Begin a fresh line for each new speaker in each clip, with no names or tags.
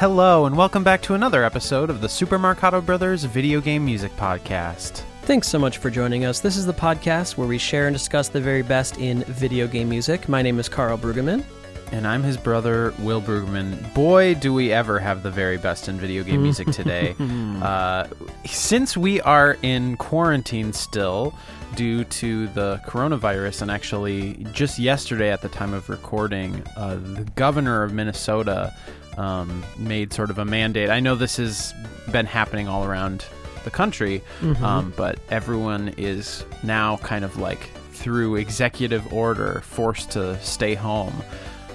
Hello, and welcome back to another episode of the Super Marcato Brothers Video Game Music Podcast.
Thanks so much for joining us. This is the podcast where we share and discuss the very best in video game music. My name is Karl Brueggemann.
And I'm his brother, Will Brueggemann. Boy, do we ever have the very best in video game music today. uh, since we are in quarantine still due to the coronavirus, and actually just yesterday at the time of recording, uh, the governor of Minnesota um, made sort of a mandate. I know this has been happening all around the country, um, but everyone is now kind of like through executive order forced to stay home.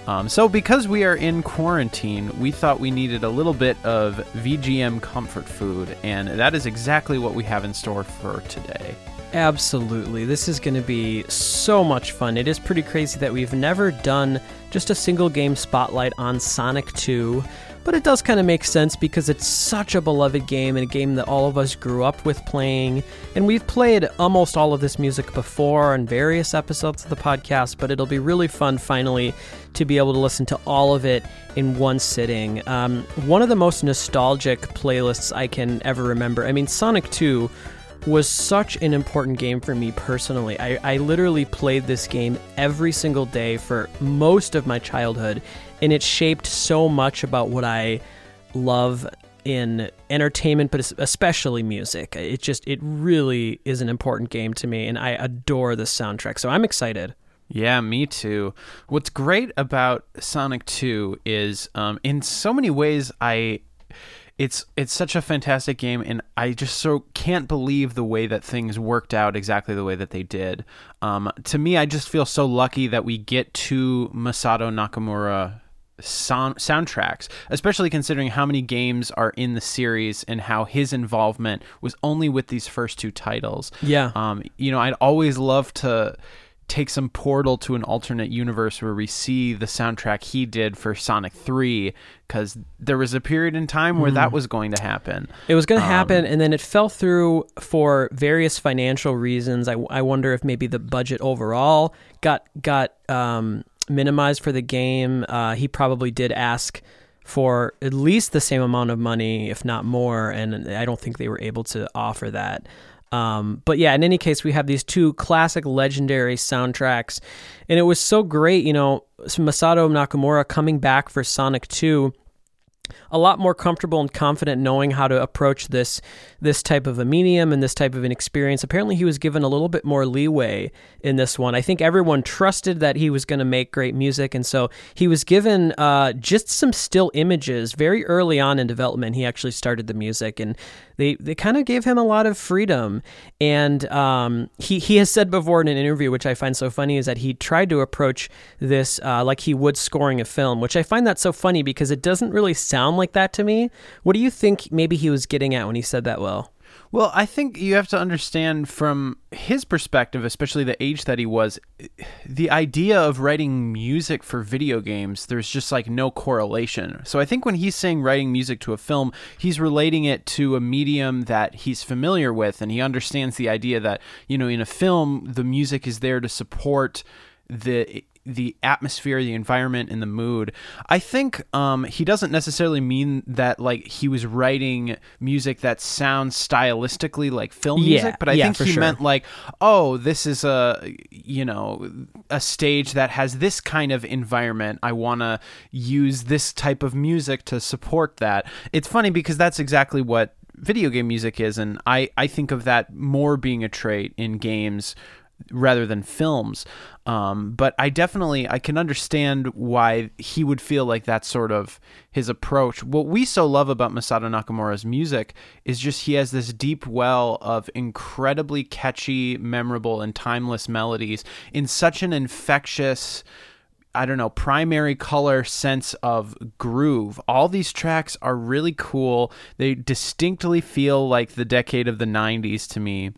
Um, so, because we are in quarantine, we thought we needed a little bit of VGM comfort food, and that is exactly what we have in store for today.
Absolutely. This is going to be so much fun. It is pretty crazy that we've never done just a single game spotlight on Sonic 2, but it does kind of make sense because it's such a beloved game and a game that all of us grew up with playing. And we've played almost all of this music before on various episodes of the podcast, but it'll be really fun finally to be able to listen to all of it in one sitting. Um, one of the most nostalgic playlists I can ever remember. I mean, Sonic 2 was such an important game for me personally. I, I literally played this game every single day for most of my childhood, and it shaped so much about what I love in entertainment, but especially music. It just, it really is an important game to me, and I adore the soundtrack. So I'm excited.
Yeah, me too. What's great about Sonic 2 is, um, in so many ways, I it's it's such a fantastic game and i just so can't believe the way that things worked out exactly the way that they did um, to me i just feel so lucky that we get two masato nakamura sound, soundtracks especially considering how many games are in the series and how his involvement was only with these first two titles
Yeah.
um, you know i'd always love to take some portal to an alternate universe where we see the soundtrack he did for Sonic 3 cuz there was a period in time where that was going to happen.
It was going to happen, and then it fell through for various financial reasons. I, I wonder if maybe the budget overall got got um, minimized for the game. Uh, he probably did ask for at least the same amount of money, if not more, and I don't think they were able to offer that. Um, but yeah, in any case, we have these two classic legendary soundtracks, and it was so great, you know, Masato Nakamura coming back for Sonic 2 a lot more comfortable and confident knowing how to approach this this type of a medium and this type of an experience. Apparently, he was given a little bit more leeway in this one. I think everyone trusted that he was going to make great music, and so he was given uh, just some still images very early on in development. He actually started the music, and they they kind of gave him a lot of freedom. And um, he he has said before in an interview, which I find so funny, is that he tried to approach this uh, like he would scoring a film, which I find that so funny because it doesn't really sound like that to me. What do you think maybe he was getting at when he said that, Will?
Well, I think you have to understand from his perspective, especially the age that he was, the idea of writing music for video games, there's just like no correlation. So I think when he's saying writing music to a film, he's relating it to a medium that he's familiar with and he understands the idea that, you know, in a film, the music is there to support the the atmosphere, the environment, and the mood. I think um, he doesn't necessarily mean that like he was writing music that sounds stylistically like film
Yeah,
music, but I
yeah,
think he
sure.
meant like, oh, this is a you know a stage that has this kind of environment. I want to use this type of music to support that. It's funny because that's exactly what video game music is, and I I think of that more being a trait in games rather than films. Um, but I definitely I can understand why he would feel like that's sort of his approach. What we so love about Masato Nakamura's music is just he has this deep well of incredibly catchy, memorable, and timeless melodies in such an infectious. I don't know, primary color sense of groove. All these tracks are really cool. They distinctly feel like the decade of the 90s to me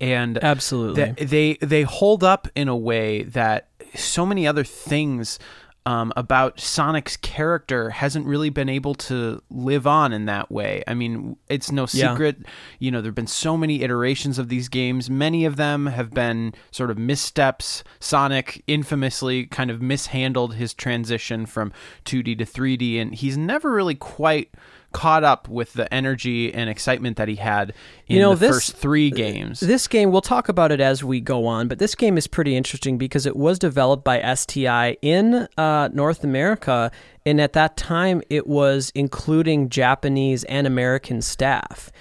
and
Absolutely.
th- they they hold up in a way that so many other things um, about Sonic's character hasn't really been able to live on in that way. I mean, it's no
Yeah.
secret, you know, there have been so many iterations of these games. Many of them have been sort of missteps. Sonic infamously kind of mishandled his transition from 2D to 3D, and he's never really quite caught up with the energy and excitement that he had in
You know,
the
this-
first three games.
This game, we'll talk about it as we go on, but this game is pretty interesting because it was developed by STI in uh, North America, and at that time it was including Japanese and American staff.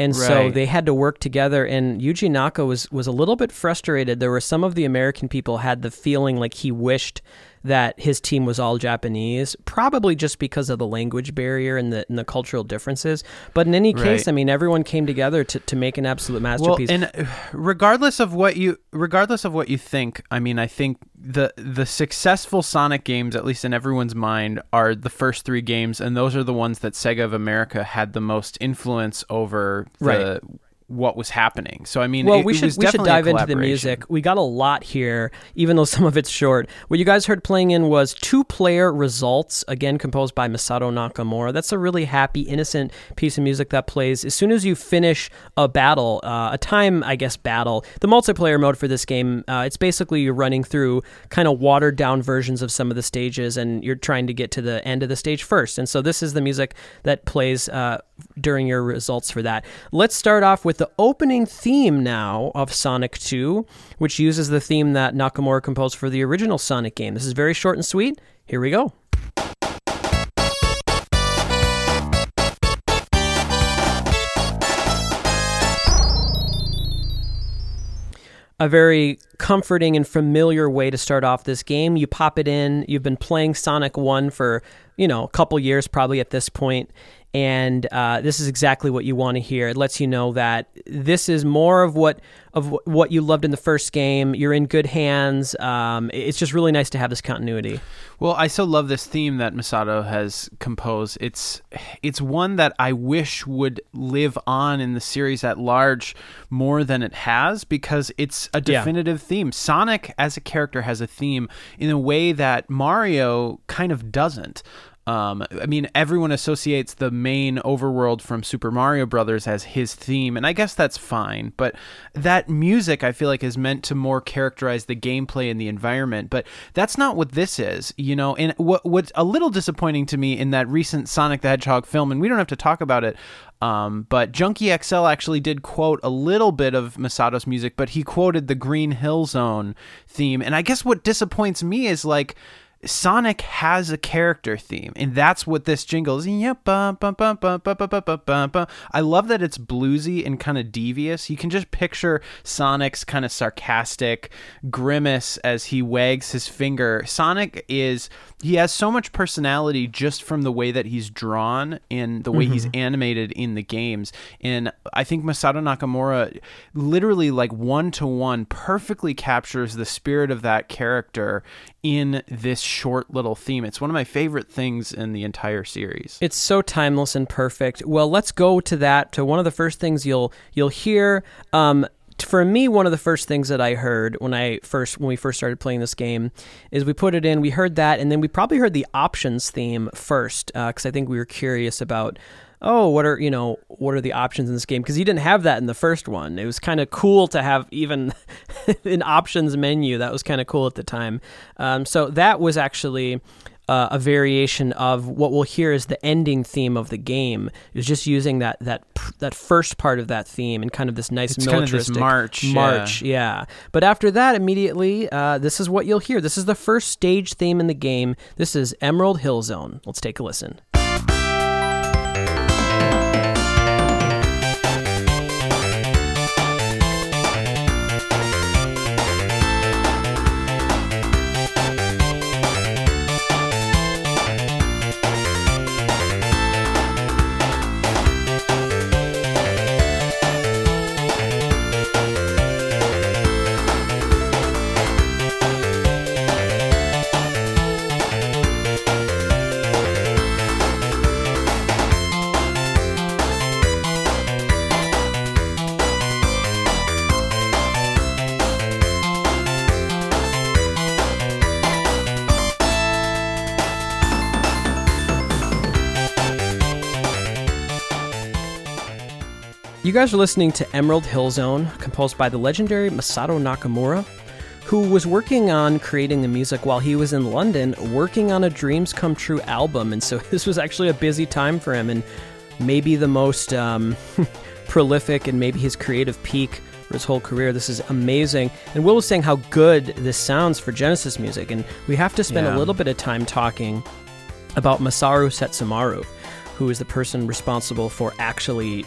And so they had to work together, and Yuji Naka was, was a little bit frustrated. There were some of the American people had the feeling like he wished that his team was all Japanese, probably just because of the language barrier and the, and the cultural differences. But in any case,
Right.
I mean, everyone came together to, to make an absolute
well,
masterpiece.
and uh, regardless of what you regardless of what you think, I mean, I think the the successful Sonic games, at least in everyone's mind, are the first three games, and those are the ones that Sega of America had the most influence over the
Right.
What was happening. So I mean,
well,
it-
we should
was
we should dive into the music. We got a lot here, even though some of it's short. What you guys heard playing in was two player results, again composed by Masato Nakamura. That's a really happy, innocent piece of music that plays as soon as you finish a battle, uh, a time I guess battle. The multiplayer mode for this game, uh, it's basically you're running through kind of watered down versions of some of the stages, and you're trying to get to the end of the stage first. And so this is the music that plays uh, during your results for that. Let's start off with the opening theme now of Sonic 2, which uses the theme that Nakamura composed for the original Sonic game. This is very short and sweet. Here we go. a very comforting and familiar way to start off this game. You pop it in. You've been playing Sonic 1 for, you know, a couple years probably at this point, and uh, this is exactly what you want to hear. It lets you know that this is more of what of wh- what you loved in the first game. You're in good hands. Um, it's just really nice to have this continuity.
Well, I so love this theme that Masato has composed. It's it's one that I wish would live on in the series at large more than it has because it's a
Yeah.
definitive theme. Sonic as a character has a theme in a way that Mario kind of doesn't. Um, I mean, everyone associates the main overworld from Super Mario Brothers as his theme, and I guess that's fine. But that music, I feel like, is meant to more characterize the gameplay and the environment. But that's not what this is, you know. And what what's a little disappointing to me in that recent Sonic the Hedgehog film, and we don't have to talk about it. Um, but Junkie XL actually did quote a little bit of Masato's music, but he quoted the Green Hill Zone theme. And I guess what disappoints me is like Sonic has a character theme, and that's what this jingle is. I love that it's bluesy and kind of devious. You can just picture Sonic's kind of sarcastic grimace as he wags his finger. Sonic is he has so much personality just from the way that he's drawn and the way he's animated in the games. And I think Masato Nakamura literally like one to one perfectly captures the spirit of that character in this short little theme. It's one of my favorite things in the entire series.
It's so timeless and perfect. Well, let's go to that. To one of the first things you'll you'll hear. Um, for me, one of the first things that I heard when I first when we first started playing this game is we put it in. We heard that, and then we probably heard the options theme first because I think we were curious about. Oh, what are you know? What are the options in this game? Because you didn't have that in the first one. It was kind of cool to have even an options menu. That was kind of cool at the time. Um, so that was actually uh, a variation of what we'll hear is the ending theme of the game. Is just using that that that first part of that theme and kind of this nice
It's kind of this
militaristic
march, yeah.
march, yeah. But after that, immediately, uh, this is what you'll hear. This is the first stage theme in the game. This is Emerald Hill Zone. Let's take a listen. You guys are listening to Emerald Hill Zone, composed by the legendary Masato Nakamura, who was working on creating the music while he was in London, working on a Dreams Come True album. And so this was actually a busy time for him, and maybe the most um, prolific and maybe his creative peak for his whole career. This is amazing. And Will was saying how good this sounds for Genesis music, and we have to spend
Yeah.
a little bit of time talking about Masaru Setsumaru, who is the person responsible for actually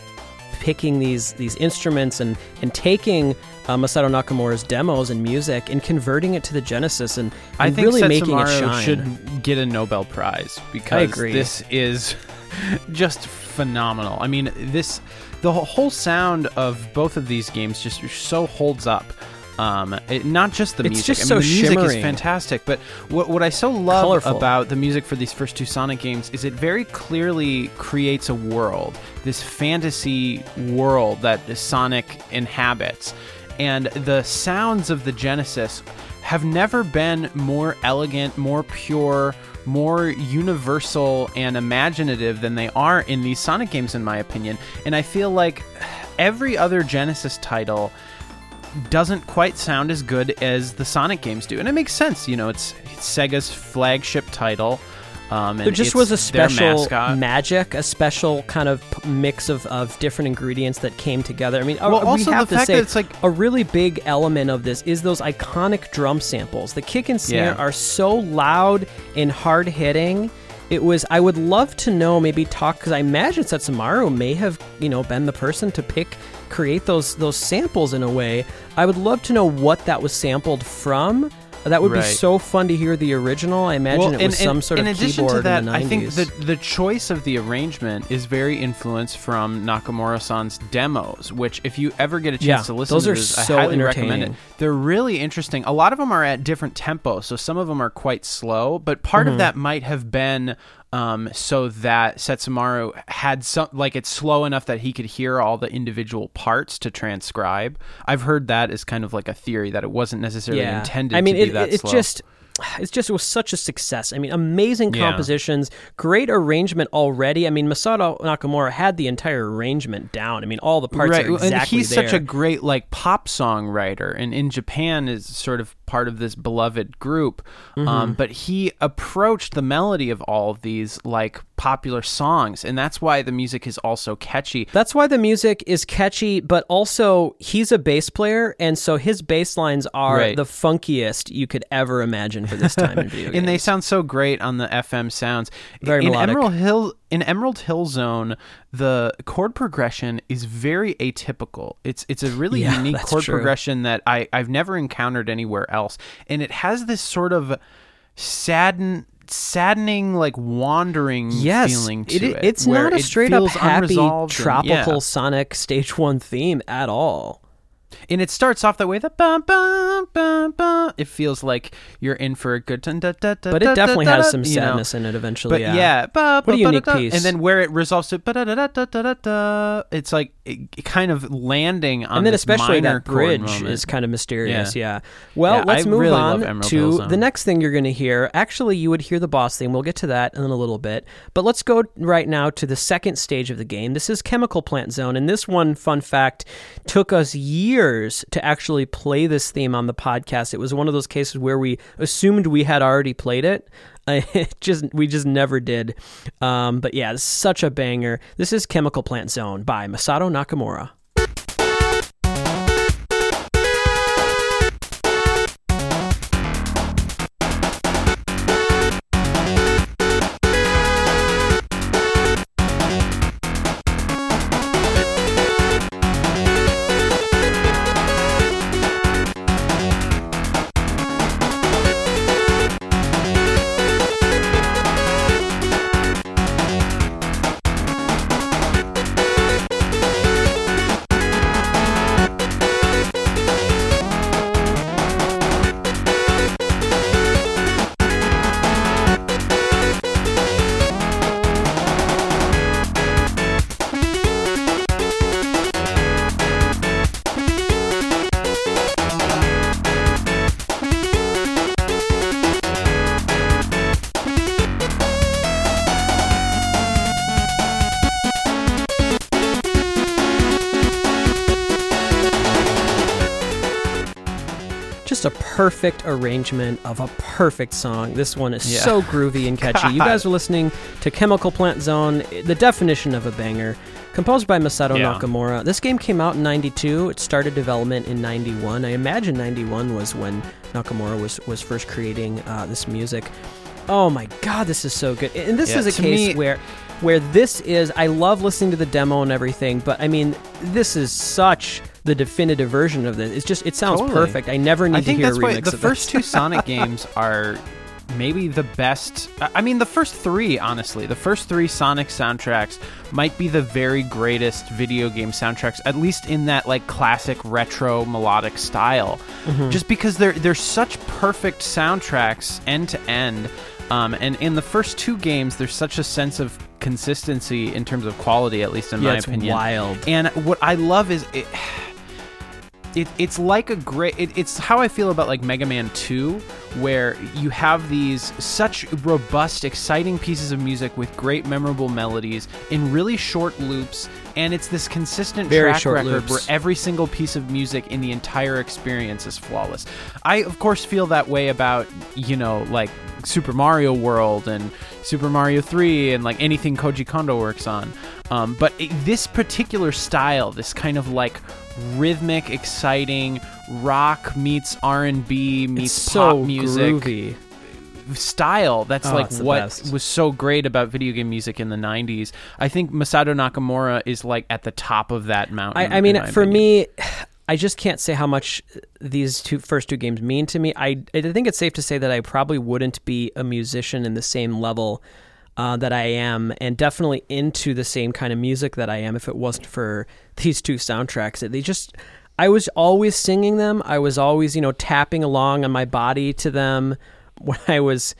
picking these these instruments and and taking uh, Masaru Nakamura's demos and music and converting it to the Genesis and,
I think
really making it shine.
should get a Nobel Prize because this is just phenomenal. I mean, this the whole sound of both of these games just so holds up. Um, it, not just the
It's
music.
just
I
so
mean, the music
shimmering.
is fantastic, but what what I so love
Colorful.
about the music for these first two Sonic games is it very clearly creates a world, this fantasy world that Sonic inhabits, and the sounds of the Genesis have never been more elegant, more pure, more universal and imaginative than they are in these Sonic games, in my opinion. And I feel like every other Genesis title doesn't quite sound as good as the Sonic games do, and it makes sense. You know, it's, it's Sega's flagship title. Um, and
there just was a special magic, a special kind of p- mix of, of different ingredients that came together. I mean,
Well,
we
also
have
the
to
fact
say
that it's like
a really big element of this is those iconic drum samples. The kick and snare
Yeah.
are so loud and hard hitting. It was. I would love to know. Maybe talk because I imagine Setsumaru may have you know been the person to pick, create those those samples in a way. I would love to know what that was sampled from. That would be so fun to hear the original. I imagine it was
in,
some sort
in
of
addition
keyboard
to that,
in the 90s.
I think the the choice of the arrangement is very influenced from Nakamura-san's demos, which if you ever get a chance
Yeah,
to listen
those
to
are
this,
so
I highly recommend it. They're really interesting. A lot of them are at different tempos, so some of them are quite slow, but part
Mm-hmm.
of that might have been um, so that Setsumaru had some like it's slow enough that he could hear all the individual parts to transcribe. I've heard that as kind of like a theory that it wasn't necessarily intended
I mean,
to be
it,
that
it
slow.
just. It's just it was such a success. I mean, amazing
Yeah.
compositions, great arrangement already. I mean, Masato Nakamura had the entire arrangement down. I mean, all the parts
right.
are exactly
and he's
there.
such a great like pop song writer, and in Japan is sort of part of this beloved group.
Mm-hmm.
Um, but he approached the melody of all of these like popular songs, and that's why the music is also catchy.
That's why the music is catchy, but also he's a bass player, and so his bass lines are
Right.
the funkiest you could ever imagine for this time in video games.
and they sound so great on the FM sounds.
Very
in
melodic.
Emerald Hill in Emerald Hill Zone, the chord progression is very atypical. It's it's a really
Yeah,
unique chord
true.
progression that I I've never encountered anywhere else, and it has this sort of sadden saddening like wandering
yes,
feeling to
it-
it.
it's not a straight up happy
unresolved and-
tropical
yeah.
Sonic Stage One theme at all.
And it starts off that way. The bum, bum, bum, bum. It feels like you're in for a good time.
But it definitely has some sadness in it eventually.
But
yeah.
yeah,
What a unique piece.
And then where it resolves to it's like kind of landing on
and then especially
minor
that bridge is kind of mysterious. Yeah. Well, let's
I
move on to the next thing you're going to hear. Actually, you would hear the boss theme. We'll get to that in a little bit. But let's go right now to the second stage of the game. This is Chemical Plant Zone, and this one, fun fact, took us years to actually play this theme on the podcast. It was one of those cases where we assumed we had already played it. It just we just never did. Um, but yeah, it's such a banger. This is Chemical Plant Zone by Masato Nakamura. Perfect arrangement of a perfect song. This one is
Yeah.
so groovy and catchy. You guys are listening to Chemical Plant Zone, the definition of a banger. Composed by Masato
Yeah.
Nakamura. This game came out in 92. It started development in 91. I imagine 91 was when Nakamura was, was first creating uh, this music. Oh my god, this is so good. And this
Yeah,
is a case
me-
where where this is I love listening to the demo and everything, but I mean, this is such the definitive version of this. It's just it sounds
Totally.
perfect. I never need
I think
to hear
that's
a
why
remix
the
of
first two Sonic games are maybe the best. I mean, the first three, honestly, the first three Sonic soundtracks might be the very greatest video game soundtracks, at least in that like classic retro melodic style.
Mm-hmm.
Just because they're they're such perfect soundtracks end to end. Um, and in the first two games, there's such a sense of consistency in terms of quality, at least in
yeah,
my
it's
opinion.
wild.
And what I love is it, it it's like a great it, it's how I feel about like Mega Man 2 where you have these such robust exciting pieces of music with great memorable melodies in really short loops and it's this consistent
Very
track record
loops.
where every single piece of music in the entire experience is flawless. I of course feel that way about, you know, like Super Mario World and Super Mario 3 and like anything Koji Kondo works on. Um, but it, this particular style, this kind of like rhythmic, exciting rock meets R&B meets
It's
pop
so
music
groovy.
style that's
Oh,
like what
best.
was so great about video game music in the 90s i think masato nakamura is like at the top of that mountain
I, I mean, for
opinion.
me, I just can't say how much these two first two games mean to me. I I think it's safe to say that I probably wouldn't be a musician in the same level uh, that I am, and definitely into the same kind of music that I am if it wasn't for these two soundtracks. They just I was always singing them. I was always, you know, tapping along on my body to them when I was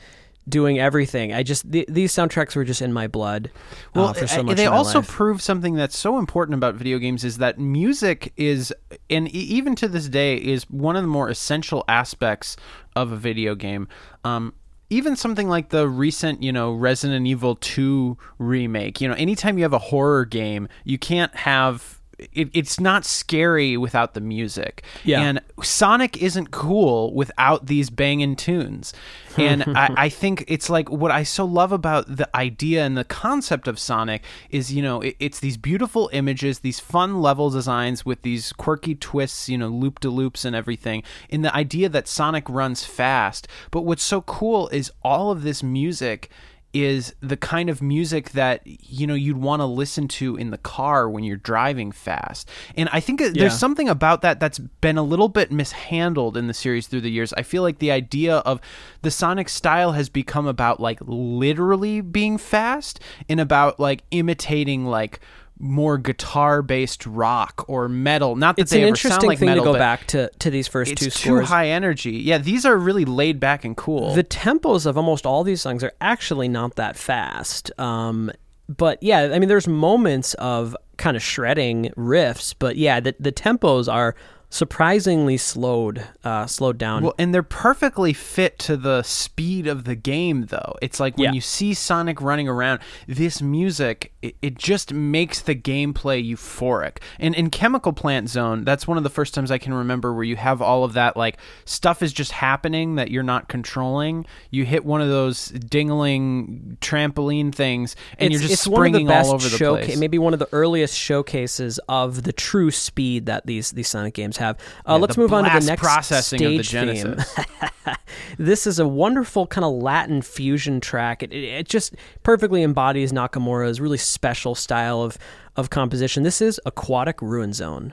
doing everything. I just th- these soundtracks were just in my blood.
well
uh, for so
uh,
much
they also
life.
prove something that's so important about video games is that music is and e- even to this day is one of the more essential aspects of a video game um even something like the recent, you know, Resident Evil 2 remake, you know, anytime you have a horror game, you can't have it, it's not scary without the music.
Yeah.
And Sonic isn't cool without these banging tunes. And I, I think it's like what I so love about the idea and the concept of Sonic is, you know, it, it's these beautiful images, these fun level designs with these quirky twists, you know, loop de loops and everything. And the idea that Sonic runs fast. But what's so cool is all of this music is the kind of music that you know you'd want to listen to in the car when you're driving fast and i think
Yeah.
there's something about that that's been a little bit mishandled in the series through the years i feel like the idea of the sonic style has become about like literally being fast and about like imitating like more guitar based rock or metal. Not that
It's
they
an
ever
interesting
sound like
thing
metal
to go back to to these first
it's
two
too high energy. Yeah these are really laid back and cool.
The tempos of almost all these songs are actually not that fast. Um, but yeah, I mean, there's moments of kind of shredding riffs, but yeah, the the tempos are surprisingly slowed, uh, slowed down.
Well, and they're perfectly fit to the speed of the game, though. It's like when
Yeah.
you see Sonic running around, this music, it, it just makes the gameplay euphoric. And in Chemical Plant Zone, that's one of the first times I can remember where you have all of that, like, stuff is just happening that you're not controlling. You hit one of those dingling trampoline things, and
it's,
you're just
it's one of the
springing all over the
showca-
place.
Maybe one of the earliest showcases of the true speed that these these Sonic games have. Uh,
Yeah,
let's move on to the next
processing of the
stage theme. This is a wonderful kind of Latin fusion track. It, it, it just perfectly embodies Nakamura's really special style of of composition. This is Aquatic Ruin Zone.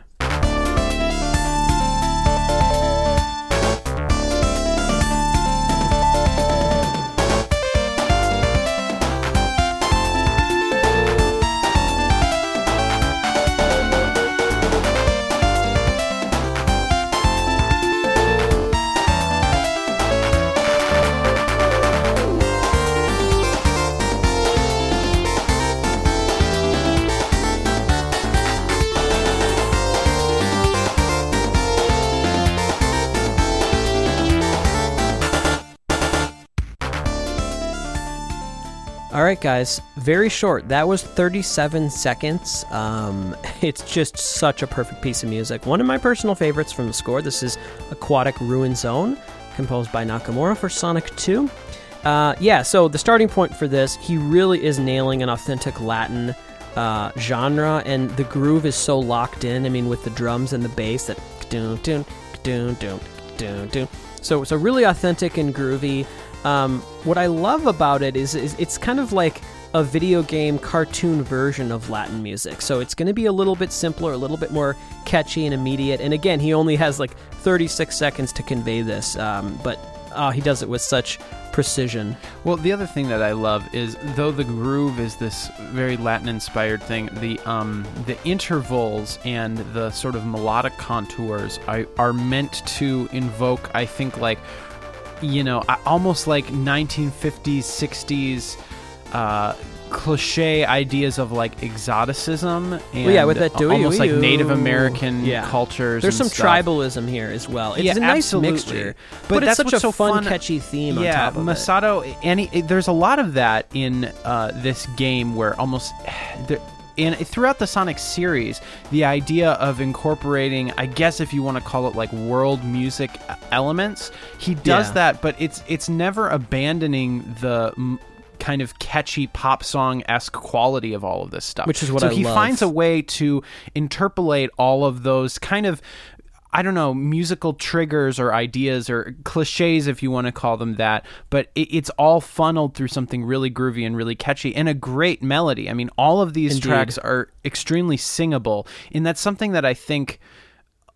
Right, guys, very short. That was 37 seconds. Um, it's just such a perfect piece of music. One of my personal favorites from the score. This is Aquatic Ruin Zone, composed by Nakamura for Sonic 2. Uh, yeah, so the starting point for this, he really is nailing an authentic Latin uh, genre, and the groove is so locked in. I mean, with the drums and the bass that. So so really authentic and groovy. Um, what I love about it is, is it's kind of like a video game cartoon version of Latin music. So it's going to be a little bit simpler, a little bit more catchy and immediate. And again, he only has like 36 seconds to convey this, um, but uh, he does it with such precision.
Well, the other thing that I love is though the groove is this very Latin-inspired thing, the um, the intervals and the sort of melodic contours are, are meant to invoke, I think, like you know, almost like 1950s, 60s. Uh, cliche ideas of like exoticism and
well, yeah, with that Dewey,
almost like Native American
yeah.
cultures.
There's some
stuff.
tribalism here as well. It's
yeah,
a nice
absolutely.
mixture,
but,
but it's such a
so
fun,
fun,
catchy theme.
Yeah,
on top of
Masato,
it.
and he, there's a lot of that in uh, this game where almost. There, and throughout the Sonic series, the idea of incorporating, I guess if you want to call it like world music elements, he does
Yeah.
that, but it's it's never abandoning the m- kind of catchy pop song esque quality of all of this stuff.
Which is what
so
I
he
love.
finds a way to interpolate all of those kind of I don't know, musical triggers or ideas or cliches, if you want to call them that, but it, it's all funneled through something really groovy and really catchy and a great melody. I mean, all of these
Indeed.
tracks are extremely singable, and that's something that I think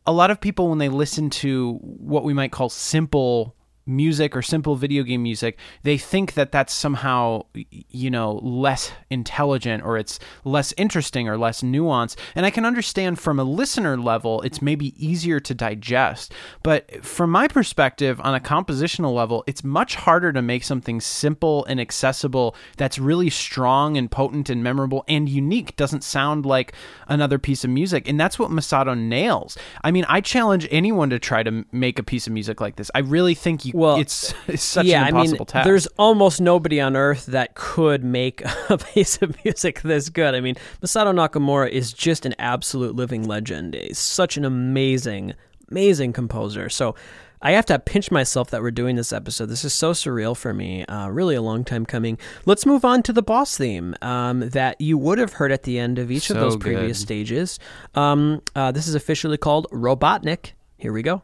a lot of people, when they listen to what we might call simple music or simple video game music, they think that that's somehow, you know, less intelligent or it's less interesting or less nuanced. And I can understand from a listener level, it's maybe easier to digest. But from my perspective, on a compositional level, it's much harder to make something simple and accessible that's really strong and potent and memorable and unique. Doesn't sound like another piece of music. And that's what Masato nails. I mean, I challenge anyone to try to make a piece of music like this. I really think you,
Well,
it's, it's such
yeah,
an impossible
I mean,
task.
there's almost nobody on earth that could make a piece of music this good. I mean, Masato Nakamura is just an absolute living legend. He's such an amazing, amazing composer. So I have to pinch myself that we're doing this episode. This is so surreal for me. Uh, really a long time coming. Let's move on to the boss theme um, that you would have heard at the end of each of those previous
good.
stages. Um, uh, this is officially called Robotnik. Here we go.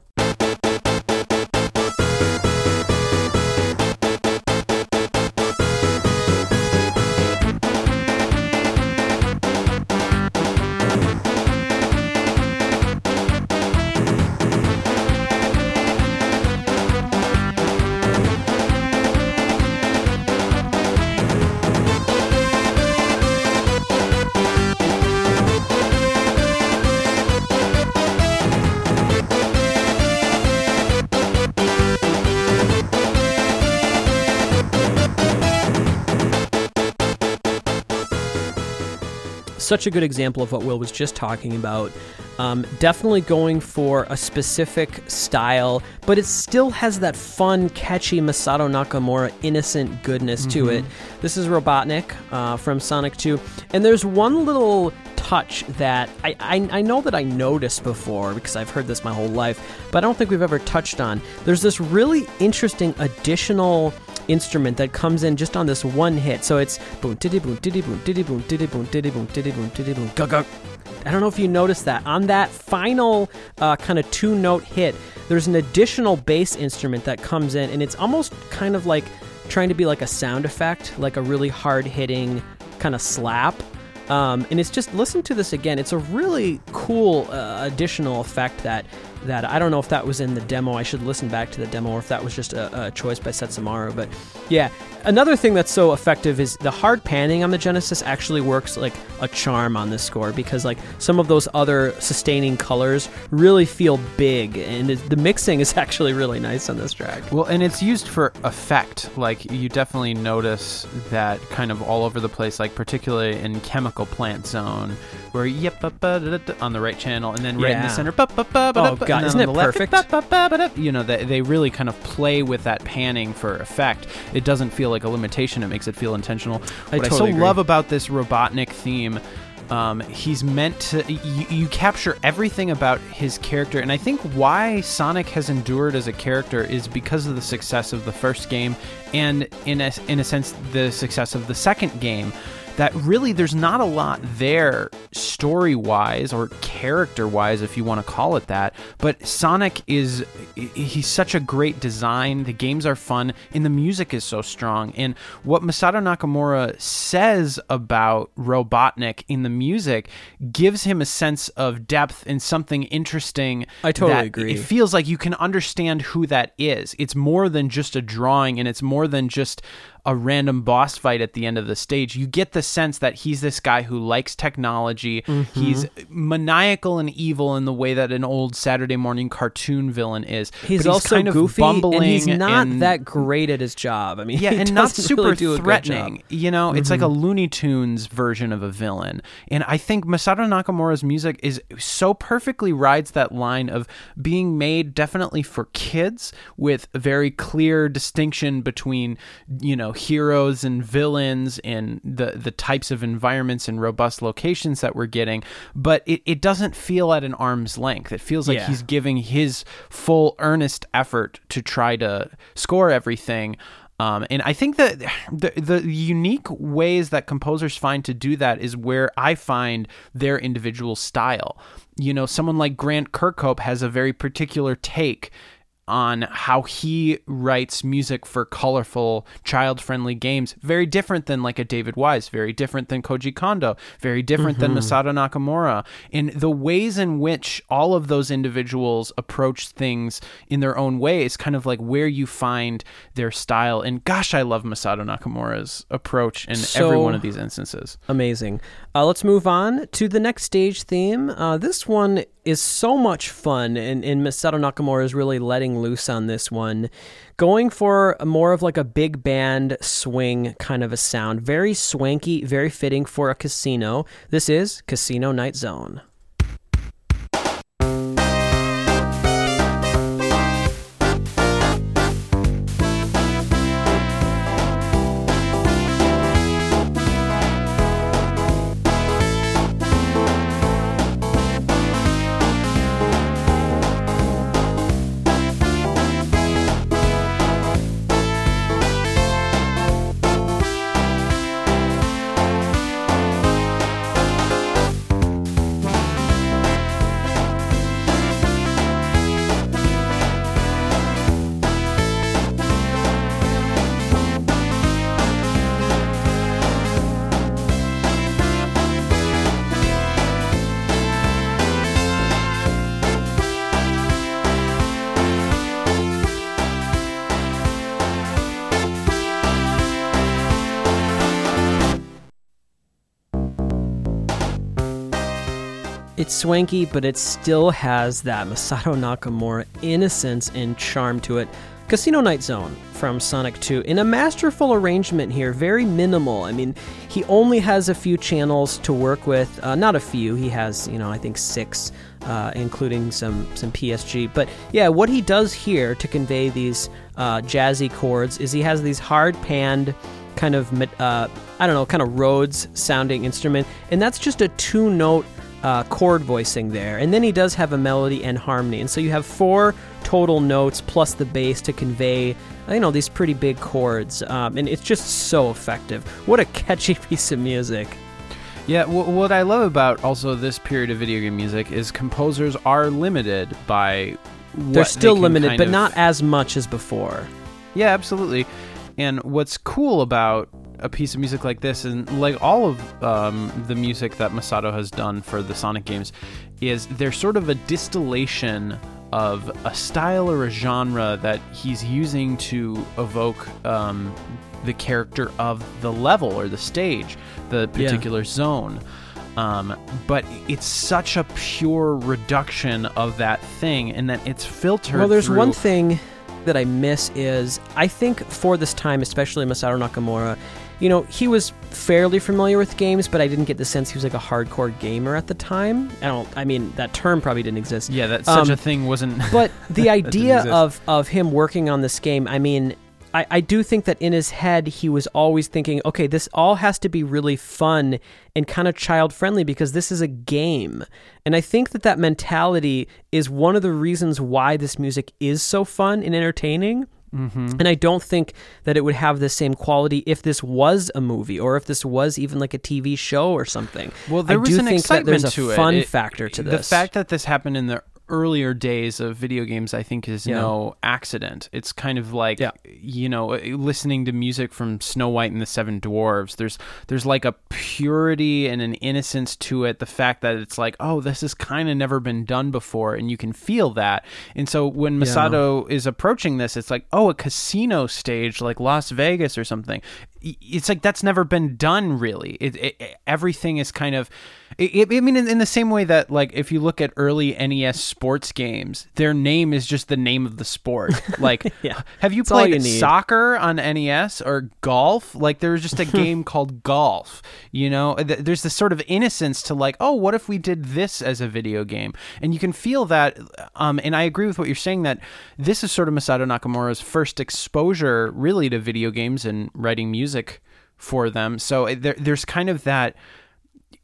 Such a good example of what Will was just talking about. Um, definitely going for a specific style, but it still has that fun, catchy Masato Nakamura innocent goodness to it. This is Robotnik uh, from Sonic 2, and there's one little touch that I, I, I know that I noticed before because I've heard this my whole life, but I don't think we've ever touched on. There's this really interesting additional instrument that comes in just on this one hit. So it's boom tiddy boom tiddy boom tiddy boom tiddy boom tiddy boom tiddy boom tiddy boom gug gug. I don't know if you noticed that on that final uh, kind of two note hit, there's an additional bass instrument that comes in, and it's almost kind of like trying to be like a sound effect, like a really hard hitting kind of slap. Um, and it's just listen to this again. It's a really cool uh, additional effect that that I don't know if that was in the demo. I should listen back to the demo, or if that was just a, a choice by Setsumaru. But yeah, another thing that's so effective is the hard panning on the Genesis actually works like a charm on this score because like some of those other sustaining colors really feel big, and it, the mixing is actually really nice on this track.
Well, and it's used for effect. Like you definitely notice that kind of all over the place, like particularly in Chemical Plant Zone, where yep on the right channel, and then right in the center. ba- ba- ba- ba-
Oh,
ba-
God,
and then
isn't it
left,
perfect?
ba- You know, they, they really kind of play with that panning for effect. It doesn't feel like a limitation; it makes it feel intentional.
I
what I so
agree.
love about this Robotnik theme. Um, he's meant to. You, you capture everything about his character, and I think why Sonic has endured as a character is because of the success of the first game, and in a, in a sense, the success of the second game. That really, there's not a lot there story wise or character wise, if you want to call it that. But Sonic is, he's such a great design. The games are fun, and the music is so strong. And what Masato Nakamura says about Robotnik in the music gives him a sense of depth and something interesting.
I totally agree.
It feels like you can understand who that is. It's more than just a drawing, and it's more than just a random boss fight at the end of the stage. You get the sense that he's this guy who likes technology.
Mm-hmm.
He's maniacal and evil in the way that an old Saturday morning cartoon villain is.
He's,
but
also
kind of
goofy,
bumbling
and he's not
and-
that great at his job. I mean,
yeah, and not super
really do a good job. Mm-hmm.
threatening. You know, it's like a Looney Tunes version of a villain. And I think Masato Nakamura's music is so perfectly rides that line of being made definitely for kids with a very clear distinction between, you know, heroes and villains and the the types of environments and robust locations that we're getting. But it, it doesn't feel at an arm's length. It feels like
Yeah.
he's giving his full earnest effort to try to score everything. Um, and I think that the, the unique ways that composers find to do that is where I find their individual style. You know, someone like Grant Kirkhope has a very particular take on how he writes music for colorful, child friendly games. Very different than like a David Wise, very different than Koji Kondo, very different than Masato Nakamura. And the ways in which all of those individuals approach things in their own way is kind of like where you find their style. And gosh, I love Masato Nakamura's approach in every one of these instances.
Amazing. Uh, let's move on to the next stage theme. Uh, this one is so much fun, and, and Masato Nakamura is really letting loose on this one, going for more of like a big band swing kind of a sound. Very swanky, very fitting for a casino. This is Casino Night Zone. Swanky, but it still has that Masato Nakamura innocence and charm to it. Casino Night Zone from Sonic 2 in a masterful arrangement here, very minimal. I mean, he only has a few channels to work with. Uh, not a few. He has, you know, I think six, uh, including some some PSG. But yeah, what he does here to convey these uh, jazzy chords is he has these hard panned kind of uh, I don't know, kind of Rhodes sounding instrument, and that's just a two note uh, chord voicing there. And then he does have a melody and harmony, and so you have four total notes plus the bass to convey you know these pretty big chords, um, and it's just so effective. What a catchy piece of music.
Yeah, w- what I love about also this period of video game music is composers are limited by. What
They're still
can
limited, but
of-
not as much as before.
Yeah, absolutely. And what's cool about a piece of music like this, and like all of um, the music that Masato has done for the Sonic games, is they're sort of a distillation of a style or a genre that he's using to evoke um, the character of the level or the stage, the particular zone. Um, but it's such a pure reduction of that thing, and that it's filtered.
Well, there's
through-
one thing that I miss is I think for this time, especially Masato Nakamura, you know, he was fairly familiar with games, but I didn't get the sense he was like a hardcore gamer at the time. I don't. I mean, that term probably didn't exist.
Yeah, that such
Um,
a thing wasn't.
But the idea of of him working on this game, I mean, I, I do think that in his head he was always thinking, okay, this all has to be really fun and kind of child friendly because this is a game. And I think that that mentality is one of the reasons why this music is so fun and entertaining.
Mm-hmm.
And I don't think that it would have the same quality if this was a movie or if this was even like a TV show or something.
Well, there
I
was
do
an
think that there's
excitement
a
to it.
fun
It-
factor to
The
this.
fact that this happened in the earlier days of video games, I think, is
Yeah.
no accident. It's kind of like
Yeah.
you know, uh, listening to music from Snow White and the Seven Dwarves. There's there's like a purity and an innocence to it. The fact that it's like, oh, this has kind of never been done before, and you can feel that. And so when
Yeah.
Masato is approaching this, it's like, oh, a casino stage like Las Vegas or something. It's like that's never been done really. It, it, everything is kind of. It, I mean, in, in the same way that like if you look at early NES sports games, their name is just the name of the sport. Like,
Yeah.
have you
all
played
you
soccer on NES or golf? Like, there was just a game called golf. You know, there's this sort of innocence to like, oh, what if we did this as a video game? And you can feel that. Um, and I agree with what you're saying that this is sort of Masato Nakamura's first exposure, really, to video games and writing music for them. So uh, there, there's kind of that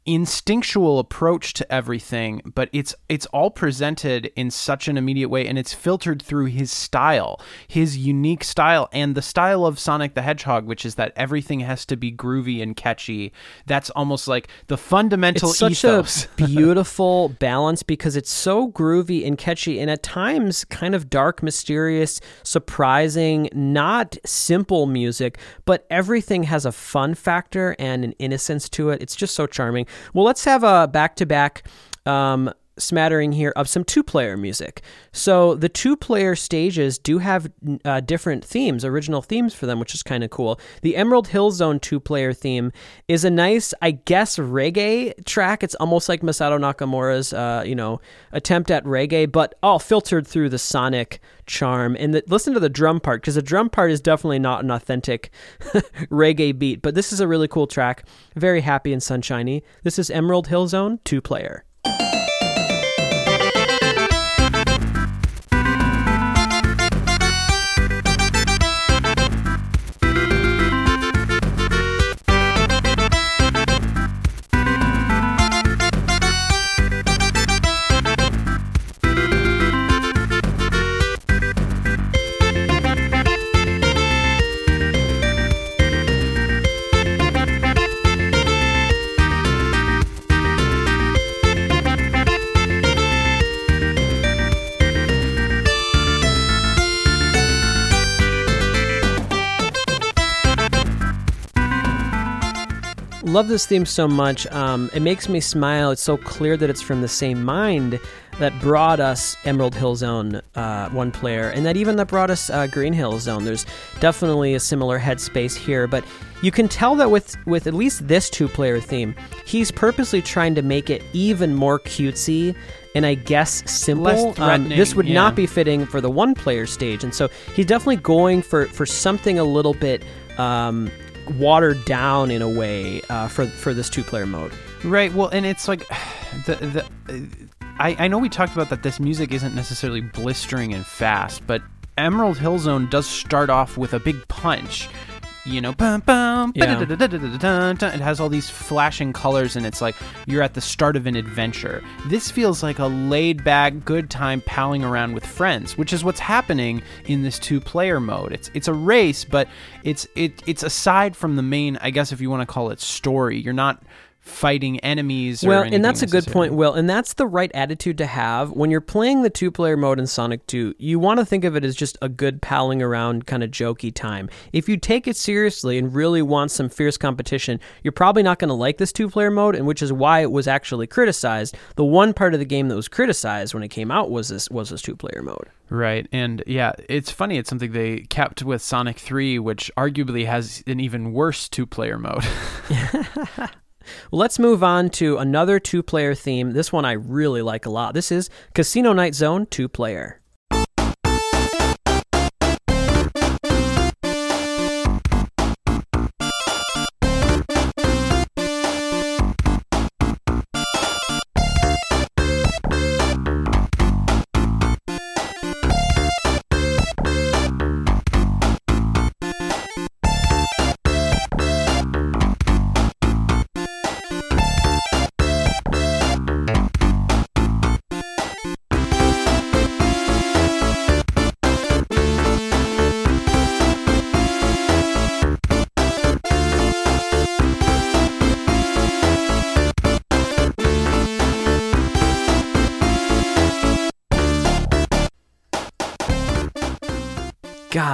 instinctual approach to everything but it's it's all presented in such an immediate way and it's filtered through his style his unique style and the style of Sonic the Hedgehog which is that everything has to be groovy and catchy. That's almost like the fundamental ethos.
it's such
ethos.
a beautiful balance because it's so groovy and catchy and at times kind of dark mysterious surprising not simple music but everything has a fun factor and an innocence to it. It's just so charming well let's have a back-to-back um, smattering here of some two player music. So the two player stages do have uh, different themes, original themes for them, which is kind of cool. The Emerald Hill Zone two player theme is a nice, I guess, reggae track. It's almost like Masato Nakamura's, uh, you know, attempt at reggae, but all filtered through the sonic charm. And the, listen to the drum part because the drum part is definitely not an authentic reggae beat, but this is a really cool track. Very happy and sunshiny. This is Emerald Hill Zone two player. Love this theme so much. Um, it makes me smile. It's so clear that it's from the same mind that brought us Emerald Hill Zone uh, one player, and that even that brought us uh, Green Hill Zone. There's definitely a similar headspace here, but you can tell that with with at least this two player theme, he's purposely trying to make it even more cutesy. And I guess simple. Um, this would
yeah.
not be fitting for the one player stage, and so he's definitely going for for something a little bit um, watered down in a way uh, for for this two player mode.
Right. Well, and it's like the the. I, I know we talked about that this music isn't necessarily blistering and fast, but Emerald Hill Zone does start off with a big punch. You know, bum, bum,
Yeah.
it has all these flashing colors, and it's like you're at the start of an adventure. This feels like a laid back, good time palling around with friends, which is what's happening in this two player mode. It's it's a race, but it's it it's aside from the main, I guess if you want to call it story. You're not fighting enemies.
Well, and that's a good point, Will. And that's the right attitude to have when you're playing the two player mode in Sonic 2. You want to think of it as just a good palling around kind of jokey time. If you take it seriously and really want some fierce competition, you're probably not going to like this two player mode, and which is why it was actually criticized. The one part of the game that was criticized when it came out was this was this two player mode.
Right. And yeah, it's funny. It's something they kept with Sonic 3, which arguably has an even worse two player mode.
Well, let's move on to another two player theme. This one I really like a lot. This is Casino Night Zone two player.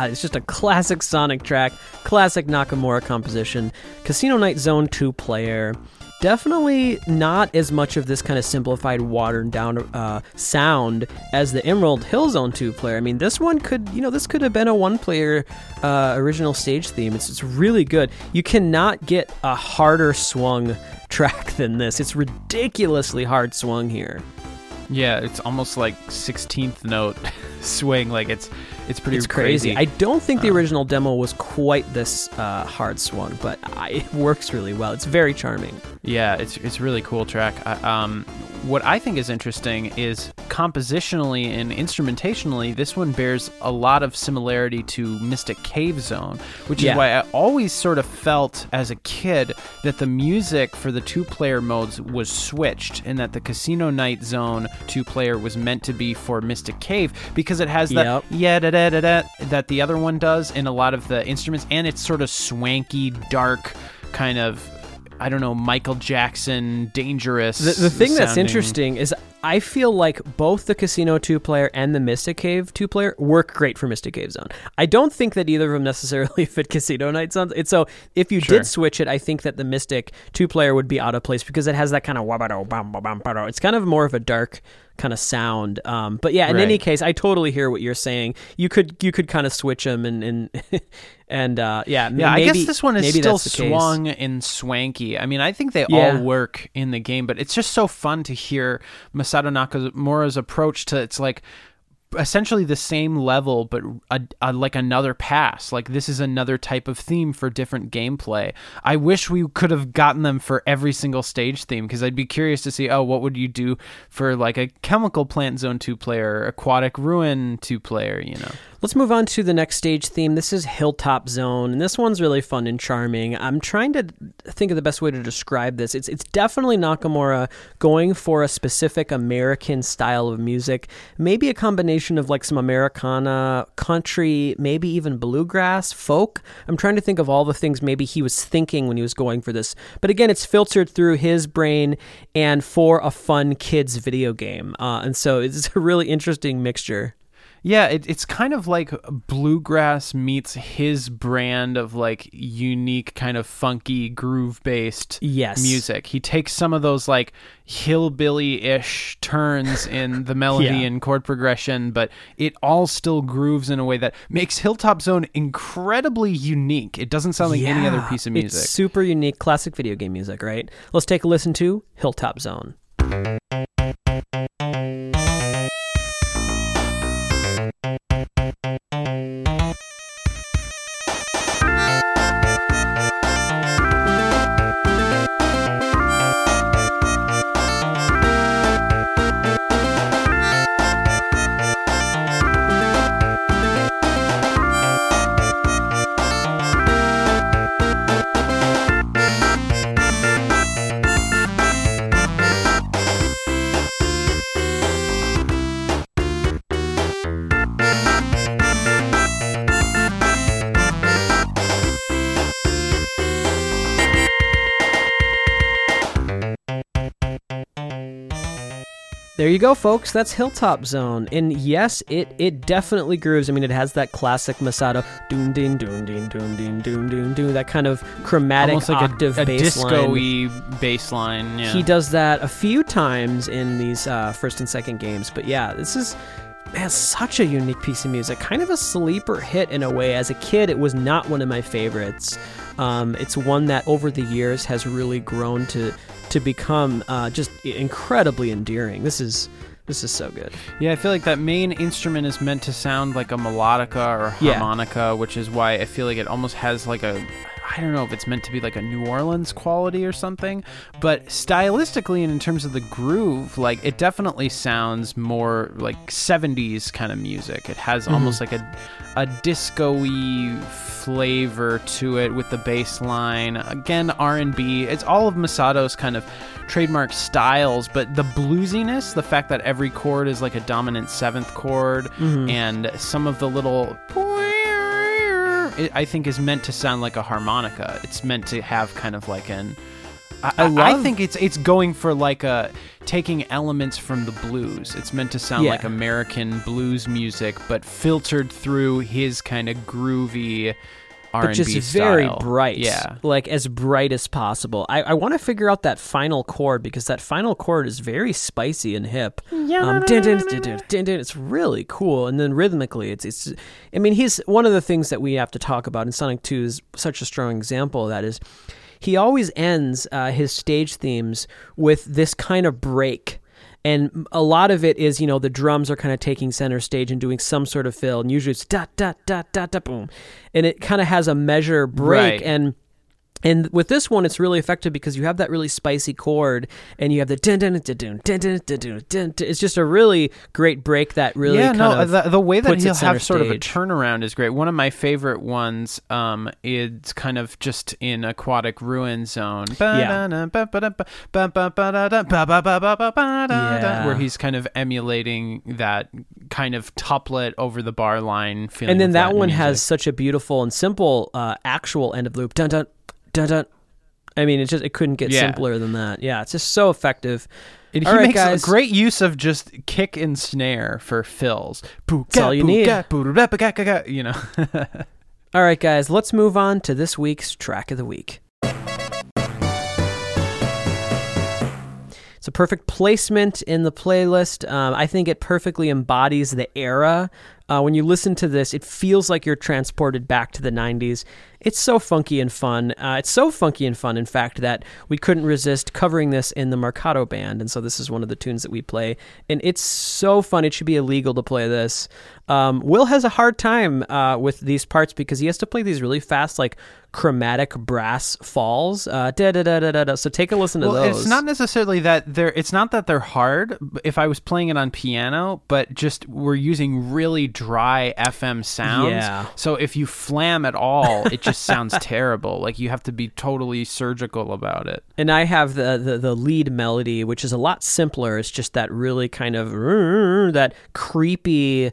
God, it's just a classic Sonic track, classic Nakamura composition. Casino Night Zone 2 player. Definitely not as much of this kind of simplified, watered down uh, sound as the Emerald Hill Zone 2 player. I mean, this one could, you know, this could have been a one player uh, original stage theme. It's, it's really good. You cannot get a harder swung track than this. It's ridiculously hard swung here.
Yeah, it's almost like 16th note swing. Like it's it's pretty
It's crazy. I don't think the original demo was quite this uh, hard swung, but I, it works really well. It's very charming.
Yeah, it's it's a really cool track. I, um, what I think is interesting is compositionally and instrumentationally, this one bears a lot of similarity to Mystic Cave Zone, which
Yeah.
is why I always sort of felt as a kid that the music for the two-player modes was switched, and that the Casino Night Zone two-player was meant to be for Mystic Cave because it has that
Yep.
yeah da da da da that the other one does in a lot of the instruments, and it's sort of swanky, dark, kind of. I don't know, Michael Jackson, dangerous.
The, the thing that's interesting is I feel like both the Casino 2 player and the Mystic Cave 2 player work great for Mystic Cave Zone. I don't think that either of them necessarily fit Casino Night Zones. It's so if you
Sure.
did switch it, I think that the Mystic 2 player would be out of place because it has that kind of wabado bam bam bam bam. It's kind of more of a dark kind of sound. Um, but yeah, in any case, I totally hear what you're saying. You could you could kind of switch them and and and uh, yeah,
Yeah, I guess this one is still
the case.
swung and swanky. I mean, I think they
Yeah.
all work in the game, but it's just so fun to hear Masato Nakamura's approach to it's like essentially the same level but a, a, like another pass. Like this is another type of theme for different gameplay. I wish we could have gotten them for every single stage theme because i'd be curious to see oh what would you do for like a chemical plant zone 2 player aquatic ruin 2 player you know
Let's move on to the next stage theme. This is Hilltop Zone, and this one's really fun and charming. I'm trying to think of the best way to describe this. It's it's definitely Nakamura going for a specific American style of music, maybe a combination of like some Americana, country, maybe even bluegrass, folk. I'm trying to think of all the things maybe he was thinking when he was going for this. But again, it's filtered through his brain and for a fun kids video game, uh, and so it's a really interesting mixture.
Yeah, it, it's kind of like bluegrass meets his brand of like unique, kind of funky, groove based
Yes.
music. He takes some of those like hillbilly ish turns in the melody
Yeah.
and chord progression, but it all still grooves in a way that makes Hilltop Zone incredibly unique. It doesn't sound like any other piece of
It's
music.
super unique, classic video game music, right? Let's take a listen to Hilltop Zone. There you go, folks. That's Hilltop Zone, and yes, it it definitely grooves. I mean, it has that classic Masato doon ding doon ding doon ding doon doon doon that kind of chromatic
Almost like
octave
a, a
bass line.
disco-y bass line. Yeah.
He does that a few times in these uh, first and second games, but yeah, this is man such a unique piece of music. Kind of a sleeper hit in a way. As a kid, it was not one of my favorites. Um, it's one that over the years has really grown to to become uh, just incredibly endearing. This is this is so good.
Yeah, I feel like that main instrument is meant to sound like a melodica or
Yeah.
harmonica, which is why I feel like it almost has like a I don't know if it's meant to be like a New Orleans quality or something, but stylistically and in terms of the groove, like it definitely sounds more like 70s kind of music. It has mm-hmm. almost like a a disco-y flavor to it with the bass line. Again, R&B. It's all of Masato's kind of trademark styles, but the bluesiness, the fact that every chord is like a dominant seventh chord, mm-hmm. and some of the little I think is meant to sound like a harmonica. It's meant to have kind of like an I,
I
I think it's it's going for like a taking elements from the blues. It's meant to sound
Yeah.
like American blues music, but filtered through his kind of groovy R
but
and
just
B
very
style.
bright.
Yeah.
Like as bright as possible. I, I want to figure out that final chord because that final chord is very spicy and hip. Um, dun, dun, dun, dun, dun, dun, dun. It's really cool. And then rhythmically, it's, it's, I mean, he's one of the things that we have to talk about, and Sonic 2 is such a strong example of that is he always ends uh, his stage themes with this kind of break. And a lot of it is, you know, the drums are kind of taking center stage and doing some sort of fill, and usually it's da da da da da boom, and it kind of has a measure break,
Right.
and and with this one, it's really effective because you have that really spicy chord, and you have the dun dun dun dun dun dun dun. dun, It's just a really great break that really
yeah. no, the, the way that he'll have sort stage. of a turnaround is great. One of my favorite ones, um, it's kind of just in aquatic ruin zone.
Yeah.
Where he's kind of emulating that kind of triplet over the bar line feeling.
And then that,
that
one
music.
has such a beautiful and simple uh, actual end of loop. Dun dun dun dun. I mean, it just it couldn't get
Yeah.
simpler than that. Yeah, it's just so effective.
And
All
he
right,
makes
guys.
a great use of just kick and snare for fills.
That's all you need.
You know.
All right, guys, let's move on to this week's track of the week. It's a perfect placement in the playlist. Um, I think it perfectly embodies the era. Uh, when you listen to this, it feels like you're transported back to the 90s. It's so funky and fun. Uh, it's so funky and fun, in fact, that we couldn't resist covering this in the Marcato band. And so this is one of the tunes that we play. And it's so fun. It should be illegal to play this. Um, Will has a hard time uh, with these parts because he has to play these really fast, like chromatic brass falls. Uh, da, da, da, da, da, da. So take a listen to
well,
those.
it's not necessarily that they're. It's not that they're hard. If I was playing it on piano, but just we're using really dry FM sounds.
Yeah.
So if you flam at all, it just sounds terrible. Like you have to be totally surgical about it.
and I have the, the the lead melody, which is a lot simpler. It's just that really kind of that creepy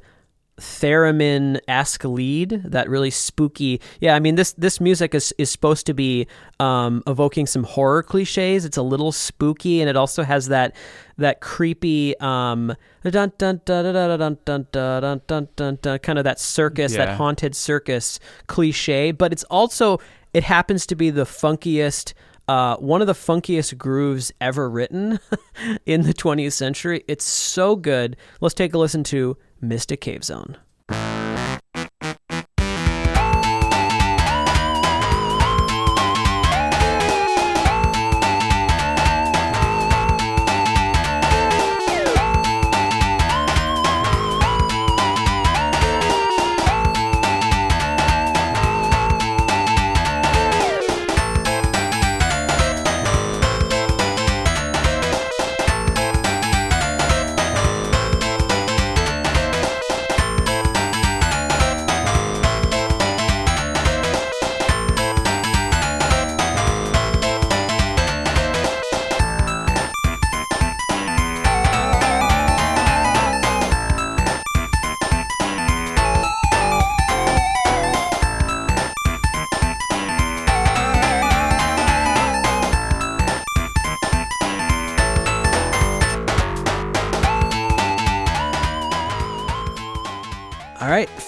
theremin esque lead, that really spooky. Yeah, I mean this this music is is supposed to be um, evoking some horror cliches. It's a little spooky, and it also has that that creepy um dun dun dun dun dun dun dun dun dun dun dun kind of that circus, that haunted circus cliche. But it's also it happens to be the funkiest. Uh, one of the funkiest grooves ever written in the 20th century. It's so good. Let's take a listen to Mystic Cave Zone.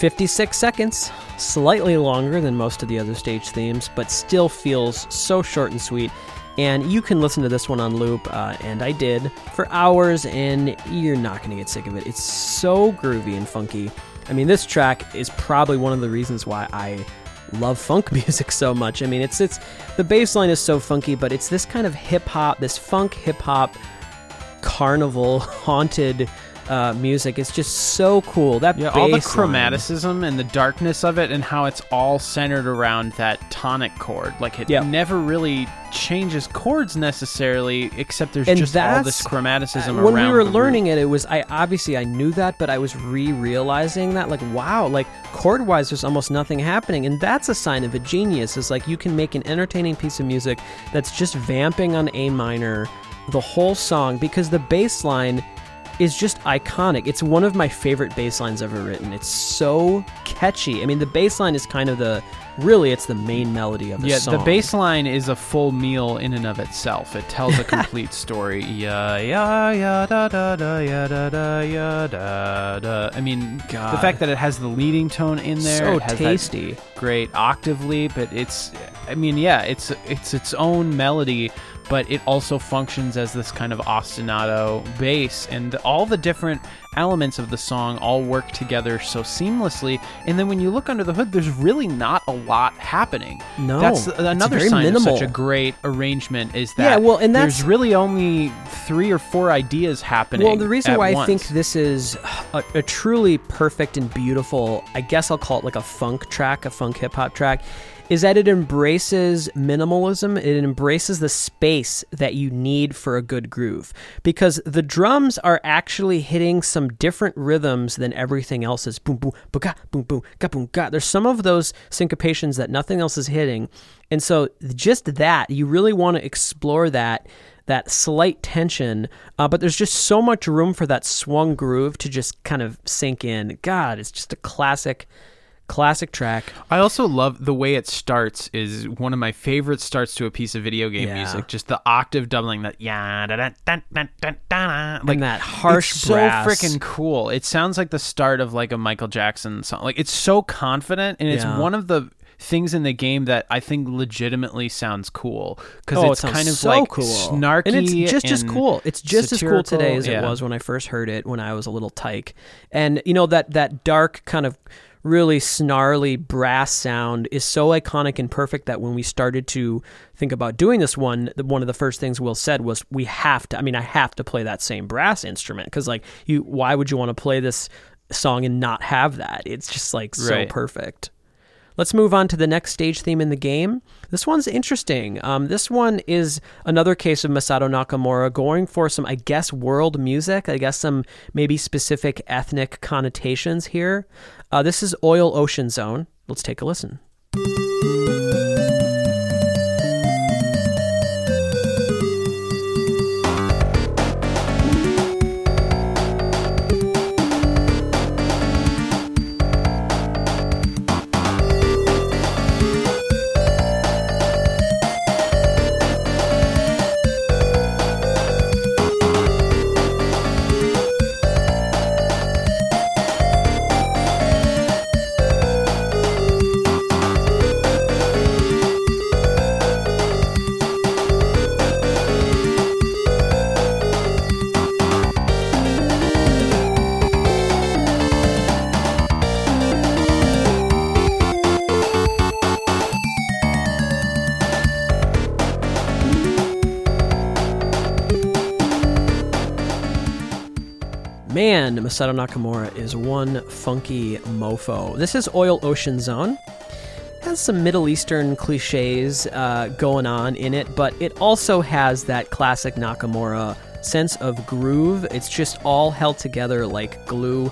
56 seconds. Slightly longer than most of the other stage themes, but still feels so short and sweet. And you can listen to this one on loop, uh, and I did, for hours, and you're not going to get sick of it. It's so groovy and funky. I mean, this track is probably one of the reasons why I love funk music so much. I mean, it's it's the bass line is so funky, but it's this kind of hip hop, this funk hip hop carnival haunted uh, music. It's just so cool. That
Yeah, all the
bass line-
chromaticism and the darkness of it, and how it's all centered around that tonic chord. Like it
Yep.
never really changes chords necessarily, except there's
And
just all this
that's-
chromaticism
when we were learning it, it was I obviously I knew that, but I was re-realizing that like wow, like chord wise, there's almost nothing happening, and that's a sign of a genius. Is like you can make an entertaining piece of music that's just vamping on A minor the whole song because the bass line is just iconic. It's one of my favorite bass lines ever written. It's so catchy. I mean, the bass line is kind of the really it's the main melody of the
yeah,
song.
the bass line is a full meal in and of itself. It tells a complete story. Yeah, yeah, yeah, da da da, yeah, da da, yeah, da da. I mean, the fact that it has the leading tone in there,
so
it has that
tasty.
great octave leap. It, it's, I mean, yeah, it's it's its own melody, but it also functions as this kind of ostinato bass, and all the different elements of the song all work together so seamlessly. And then when you look under the hood, there's really not a lot happening.
No,
that's another sign
minimal.
of such a great arrangement. Is that
Yeah, well, and
there's really only three or four ideas happening.
Well, the reason why I think this is a, a truly perfect and beautiful, I guess I'll call it like a funk track, a funk hip hop track, is that it embraces minimalism. It embraces the space that you need for a good groove. Because the drums are actually hitting some different rhythms than everything else is. Boom, boom, ga, boom, boom, ga, boom, ga. There's some of those syncopations that nothing else is hitting. And so just that, you really want to explore that that slight tension, uh, but there's just so much room for that swung groove to just kind of sink in. God, it's just a classic, classic track.
I also love the way it starts. Is one of my favorite starts to a piece of video game
Yeah.
music. Just the octave doubling that yeah da da da da da da. Like
that harsh
it's
brass.
so freaking cool. It sounds like the start of like a Michael Jackson song. Like it's so confident, and it's
Yeah.
one of the things in the game that I think legitimately sounds cool because
Oh,
it's
sounds
kind of
so
like
cool.
snarky
and it's just as cool. It's just as cool today
satirical.
as it was when I first heard it when I was a little tyke. And you know that that dark kind of really snarly brass sound is so iconic and perfect that when we started to think about doing this one, the- one of the first things Will said was we have to. I mean, I have to play that same brass instrument because like you, why would you want to play this song and not have that? It's just like so
Right.
perfect. Let's move on to the next stage theme in the game. This one's interesting. Um, this one is another case of Masato Nakamura going for some, I guess, world music. I guess some maybe specific ethnic connotations here. Uh, this is Oil Ocean Zone. Let's take a listen. Man, Masato Nakamura is one funky mofo. This is Oil Ocean Zone. Has some Middle Eastern cliches uh, going on in it, but it also has that classic Nakamura sense of groove. It's just all held together like glue.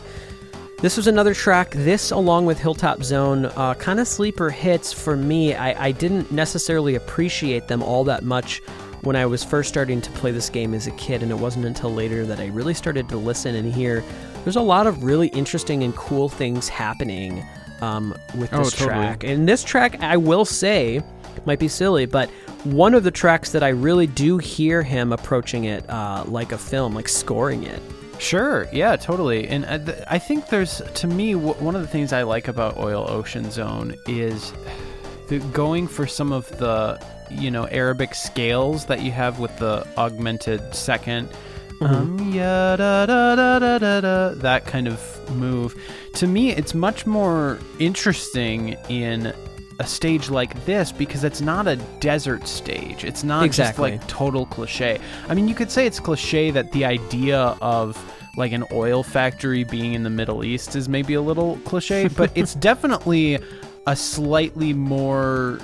This was another track. This, along with Hilltop Zone, uh, kind of sleeper hits for me. I, I didn't necessarily appreciate them all that much when I was first starting to play this game as a kid, and it wasn't until later that I really started to listen and hear. There's a lot of really interesting and cool things happening um, with
Oh,
this
totally.
track. And this track, I will say, might be silly, but one of the tracks that I really do hear him approaching it uh, like a film, like scoring it.
Sure. Yeah, totally. And uh, th- I think there's, to me, w- one of the things I like about Oil Ocean Zone is the going for some of the, you know, Arabic scales that you have with the augmented 2nd Um, yeah, da, da, da, da, da, da, that kind of move. To me, it's much more interesting in a stage like this because it's not a desert stage. It's not
Exactly.
just like total cliche. I mean, you could say it's cliche that the idea of like an oil factory being in the Middle East is maybe a little cliche, but it's definitely a slightly more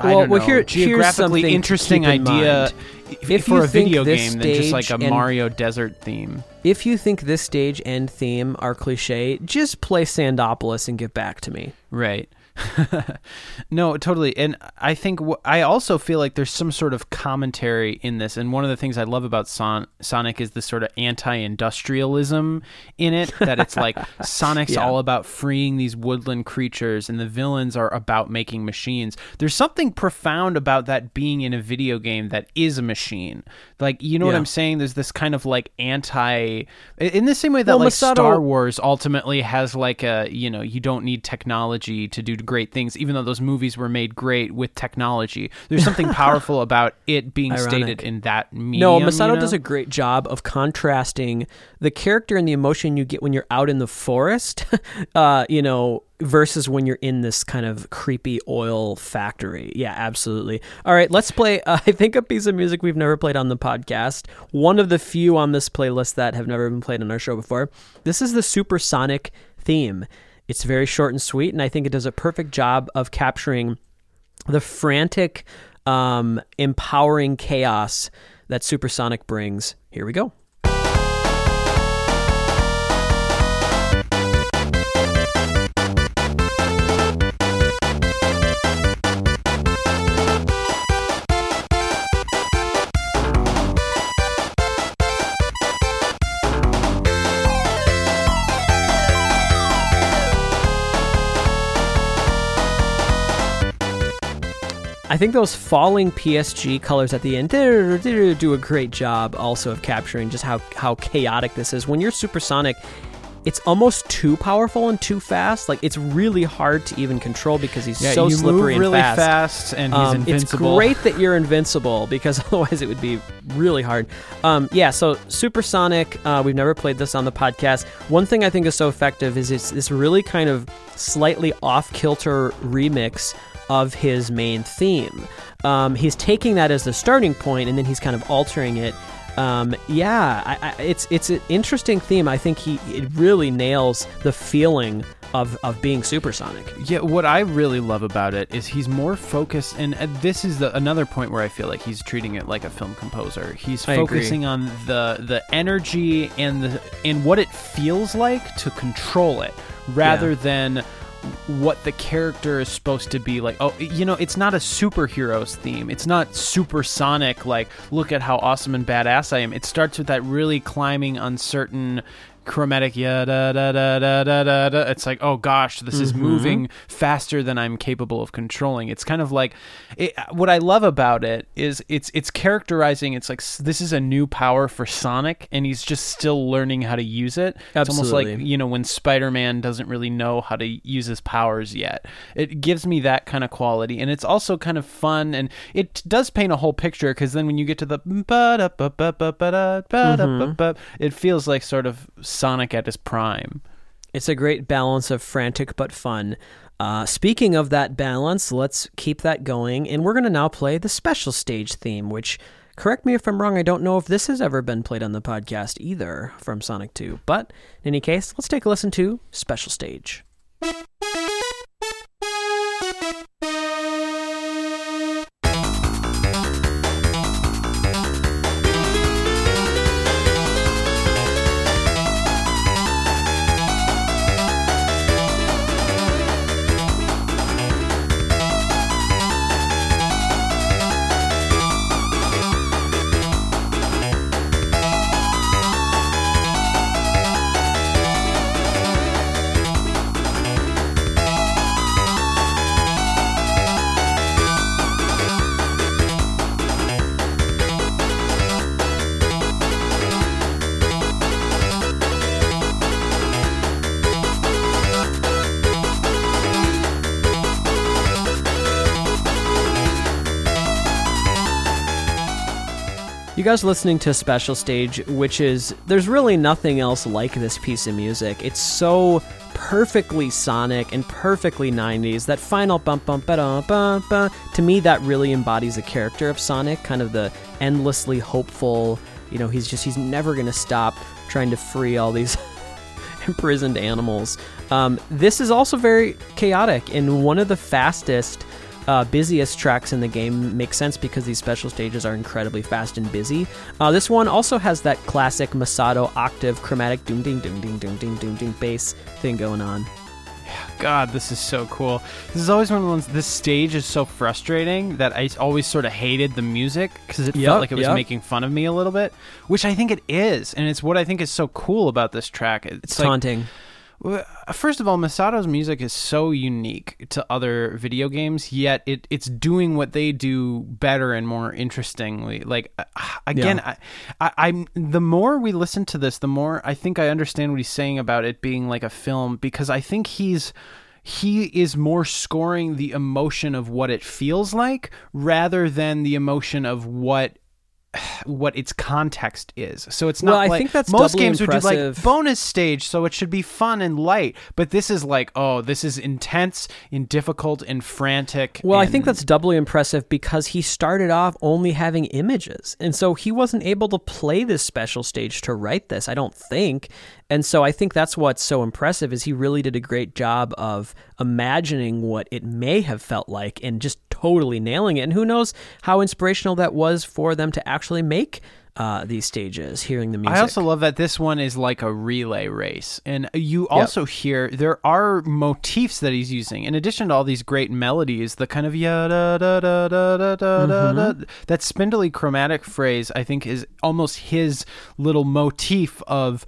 I
Well,
don't
well,
know,
here- here's
geographically interesting
in
idea
mind.
if
If
for
you
a
think
video
this
game than just like a Mario desert theme.
If you think this stage and theme are cliche, just play Sandopolis and get back to me.
Right. no, totally. And I think wh- I also feel like there's some sort of commentary in this. And one of the things I love about Son- Sonic is the sort of anti-industrialism in it. That it's like Sonic's
Yeah.
all about freeing these woodland creatures, and the villains are about making machines. There's something profound about that being in a video game that is a machine. Like you know what I'm saying? There's this kind of like anti, in the same way that
Well,
like
Masato-
Star Wars ultimately has like a you know you don't need technology to do great things even though those movies were made great with technology there's something powerful about it being
Ironic.
stated in that medium
No,
you
Masato
know?
does a great job of contrasting the character and the emotion you get when you're out in the forest, uh, you know, versus when you're in this kind of creepy oil factory. Yeah, absolutely. All right, let's play. Uh, I think a piece of music we've never played on the podcast. One of the few on this playlist that have never been played on our show before. This is the Supersonic theme. It's very short and sweet, and I think it does a perfect job of capturing the frantic, um, empowering chaos that Supersonic brings. Here we go. I think those falling PSG colors at the end do a great job also of capturing just how, how chaotic this is. When you're supersonic, it's almost too powerful and too fast. Like it's really hard to even control because he's
yeah,
so
you
slippery
move really
and
fast and he's
Um, it's great that you're invincible because otherwise it would be really hard. Um, yeah, so Supersonic, uh, we've never played this on the podcast. One thing I think is so effective is it's this really kind of slightly off kilter remix of his main theme. Um, he's taking that as the starting point and then he's kind of altering it. Um, yeah, I, I, it's it's an interesting theme. I think he it really nails the feeling of, of being supersonic.
Yeah, what I really love about it is he's more focused, and this is the another point where I feel like he's treating it like a film composer. He's
I agree.
focusing on the the energy and the and what it feels like to control it, rather
Yeah.
than what the character is supposed to be like. Oh, you know, it's not a superheroes theme. It's not supersonic. Like, look at how awesome and badass I am. It starts with that really climbing, uncertain chromatic yeah da da da da da da da. It's like oh gosh this is mm-hmm. moving faster than i'm capable of controlling. It's kind of like it, what i love about it is it's it's characterizing it's like this is a new power for sonic and he's just still learning how to use it. It's almost like you know when spider-man doesn't really know how to use his powers yet. It gives me that kind of quality and it's also kind of fun and it does paint a whole picture because then when you get to the mm-hmm. it feels like sort of sonic at his prime
It's a great balance of frantic but fun. Uh, speaking of that balance, let's keep that going, and we're going to now play the special stage theme, which, correct me if I'm wrong, I don't know if this has ever been played on the podcast either from Sonic 2. But in any case, let's take a listen to Special Stage. Guys listening to Special Stage, which is there's really nothing else like this piece of music. It's so perfectly sonic and perfectly 90s. That final bump bump ba ba ba to me that really embodies the character of Sonic, kind of the endlessly hopeful, you know, he's just he's never going to stop trying to free all these imprisoned animals. Um, this is also very chaotic and one of the fastest, uh, busiest tracks in the game makes sense because these special stages are incredibly fast and busy. Uh, this one also has that classic Masato octave chromatic doom ding doom ding doom ding doom ding bass thing going on.
God, this is so cool. This is always one of the ones. This stage is so frustrating that I always sort of hated the music because it
Yep,
felt like it was
yep.
making fun of me a little bit, which I think it is, and it's what I think is so cool about this track. It's,
It's
like,
taunting.
Well, First of all, Masato's music is so unique to other video games, yet it, it's doing what they do better and more interestingly. Like uh, again, I, I, I'm the more we listen to this, the more I think I understand what he's saying about it being like a film because I think he's he is more scoring the emotion of what it feels like rather than the emotion of what what its context is. So it's not
Well, I think that's
most games would do like bonus stage, so it should be fun and light. But this is like, oh, this is intense and difficult and frantic.
Well, I think that's doubly impressive because he started off only having images. And so he wasn't able to play this special stage to write this, I don't think. And so I think that's what's so impressive is he really did a great job of imagining what it may have felt like and just totally nailing it. And who knows how inspirational that was for them to actually make uh, these stages, hearing the music.
I also love that this one is like a relay race. And you also hear there are motifs that he's using. In addition to all these great melodies, the kind of ya da da da da da da da da that spindly chromatic phrase I think is almost his little motif of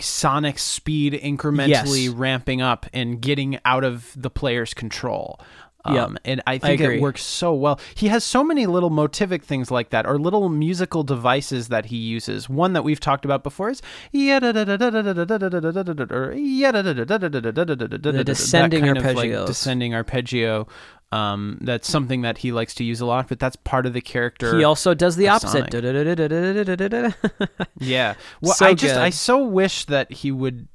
sonic speed incrementally
Yes.
ramping up and getting out of the player's control. Um, and I think
agree.
it works so well. He has so many little motivic things like that, or little musical devices that he uses. One that we've talked about before is the
descending
Like
arpeggios.
descending arpeggio. Um, that's something that he likes to use a lot, but that's part of the character.
he also does the opposite.
Yeah. Well,
So
I just
good.
I so wish that he would.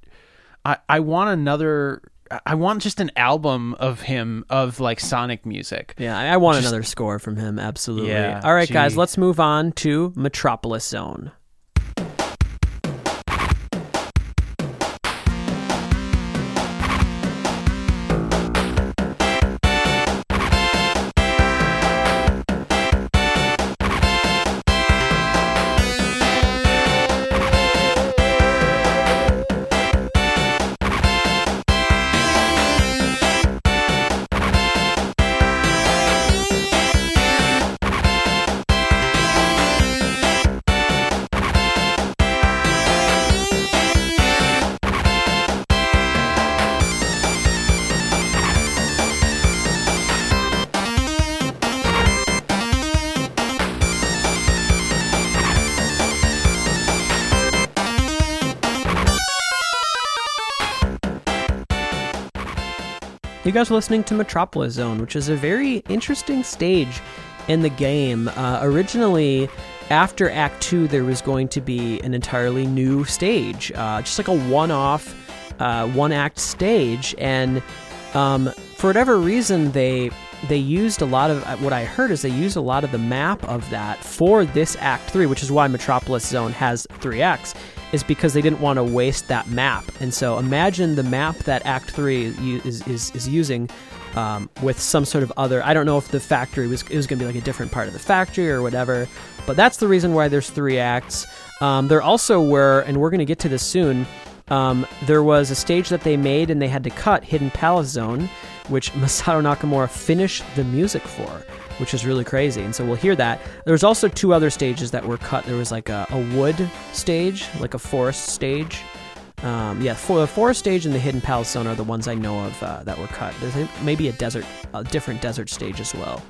I I want another. I want just an album of him of like Sonic music.
Yeah, I I want
Just-
another score from him. Absolutely.
Yeah,
All right, guys, let's move on to Metropolis Zone. Guys are listening to Metropolis Zone, which is a very interesting stage in the game. Uh, originally, after Act 2, there was going to be an entirely new stage, uh, just like a one off, uh, one act stage. And um, for whatever reason, they. They used a lot of uh, what I heard is they used a lot of the map of that for this Act 3, which is why Metropolis Zone has three acts is because they didn't want to waste that map. And so imagine the map that Act Three is is, is using um, with some sort of other. I don't know if the factory was it was going to be like a different part of the factory or whatever. But that's the reason why there's three acts. Um, there also were, and we're going to get to this soon. Um, there was a stage that they made and they had to cut Hidden Palace Zone, which Masato Nakamura finished the music for, which is really crazy. And so we'll hear that. There's also two other stages that were cut. There was like a, a wood stage, like a forest stage. Um, yeah, for the forest stage and the Hidden Palace Zone are the ones I know of uh, that were cut. There's maybe a desert, a different desert stage as well.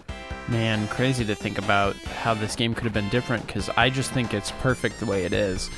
Man, crazy to think about how this game could have been different because I just think it's perfect the way it is.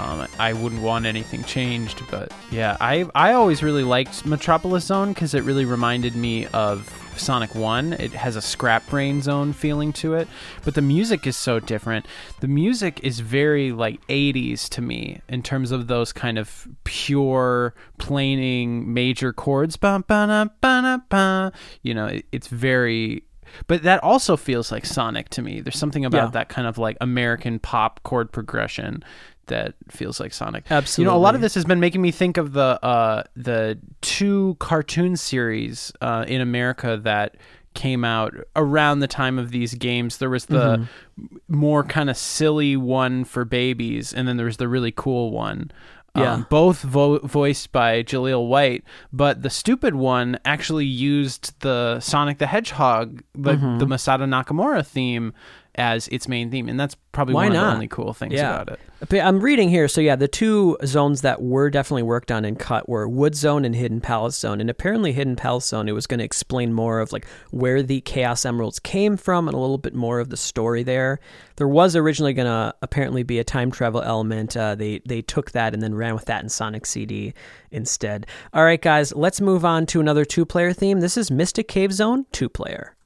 Um, I wouldn't want anything changed, but yeah, I I always really liked Metropolis Zone because it really reminded me of Sonic One. It has a scrap brain zone feeling to it, but the music is so different. The music is very like '80s to me in terms of those kind of pure planing major chords. Ba, ba, na, ba, na, ba. You know, it- it's very but that also feels like Sonic to me. There's something about
Yeah.
that kind of like American pop chord progression that feels like Sonic.
Absolutely.
You know, a lot of this has been making me think of the uh, the two cartoon series uh, in America that came out around the time of these games. There was the
Mm-hmm.
more kind of silly one for babies, and then there was the really cool one.
Yeah.
Um, both vo- voiced by Jaleel White, but the stupid one actually used the Sonic the Hedgehog, the,
Mm-hmm.
the Masato Nakamura theme, as its main theme, and that's probably
Why
one of
not?
the only cool things
Yeah.
about it.
But I'm reading here, so yeah, the two zones that were definitely worked on and cut were Wood Zone and Hidden Palace Zone. And apparently, Hidden Palace Zone, it was going to explain more of like where the Chaos Emeralds came from and a little bit more of the story there. There was originally going to apparently be a time travel element. Uh, they they took that and then ran with that in Sonic CD instead. All right, guys, let's move on to another two player theme. This is Mystic Cave Zone two player.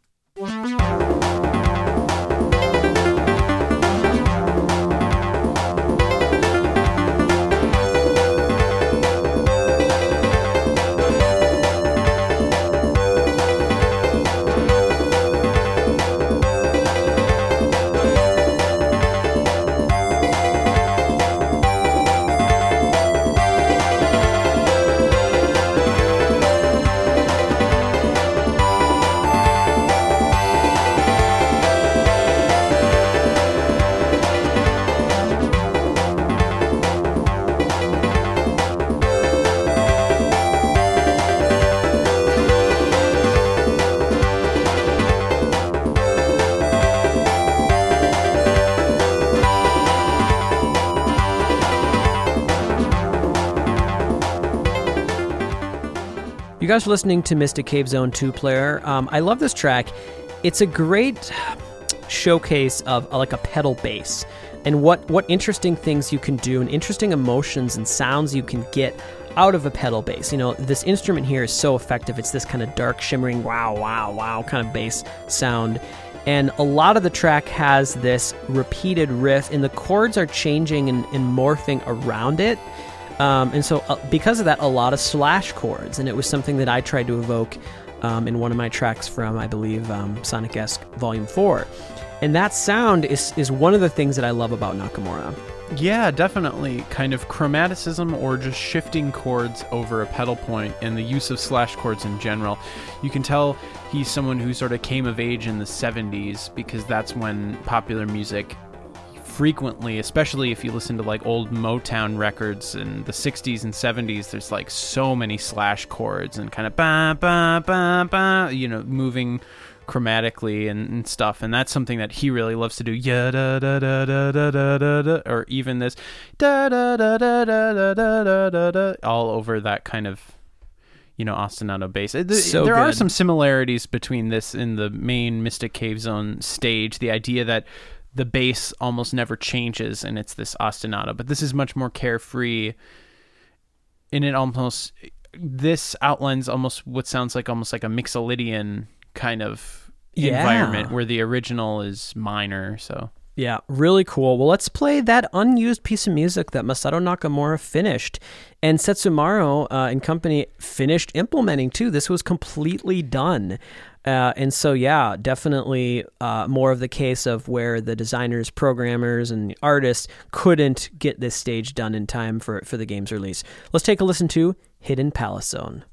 You guys are listening to Mystic Cave Zone 2 player. Um, I love this track. It's a great showcase of uh, like a pedal bass and what, what interesting things you can do and interesting emotions and sounds you can get out of a pedal bass. You know, this instrument here is so effective. It's this kind of dark, shimmering, wow, wow, wow kind of bass sound. And a lot of the track has this repeated riff, and the chords are changing and, and morphing around it. Um, and so, uh, because of that, a lot of slash chords, and it was something that I tried to evoke um, in one of my tracks from, I believe, um, Sonic Esque Volume Four. And that sound is is one of the things that I love about Nakamura.
Yeah, definitely. Kind of chromaticism or just shifting chords over a pedal point and the use of slash chords in general. You can tell he's someone who sort of came of age in the 70s because that's when popular music frequently, especially if you listen to like old Motown records in the 60s and 70s, there's like so many slash chords and kind of ba ba ba ba, you know, moving chromatically and, and stuff and that's something that he really loves to do yeah da da da da da da da da or even this da da da da da da da da da all over that kind of you know ostinato bass Uh,
So
there are some similarities between this and the main mystic cave zone stage the idea that the bass almost never changes and it's this ostinato but this is much more carefree and it almost this outlines almost what sounds like almost like a mixolydian kind of
Yeah.
environment where the original is minor so
Yeah, really cool. Well, let's play that unused piece of music that Masato Nakamura finished, and Setsumaru uh, and company finished implementing too. This was completely done. Uh, and so, yeah, definitely uh, more of the case of where the designers, programmers, and the artists couldn't get this stage done in time for, for the game's release. Let's take a listen to Hidden Palace Zone.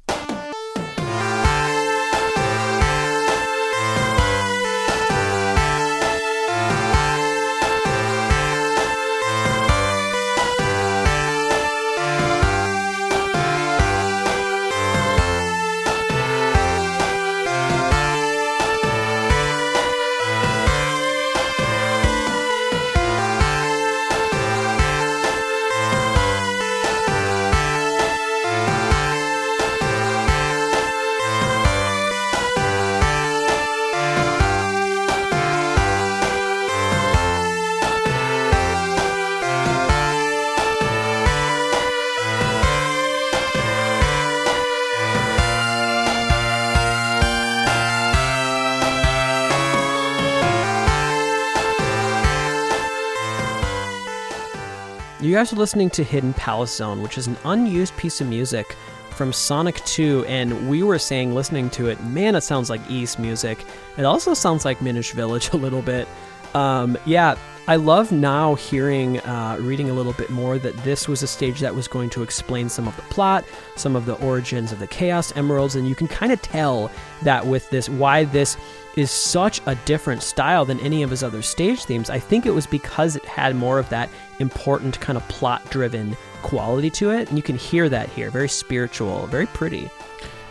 You guys are listening to Hidden Palace Zone, which is an unused piece of music from Sonic 2, and we were saying, listening to it, man, it sounds like Ys music. It also sounds like Minish Village a little bit. Um, yeah, I love now hearing, uh, reading a little bit more that this was a stage that was going to explain some of the plot, some of the origins of the Chaos Emeralds, and you can kind of tell that with this, why this is such a different style than any of his other stage themes. I think it was because it had more of that important kind of plot driven quality to it, and you can hear that here. Very spiritual, very pretty.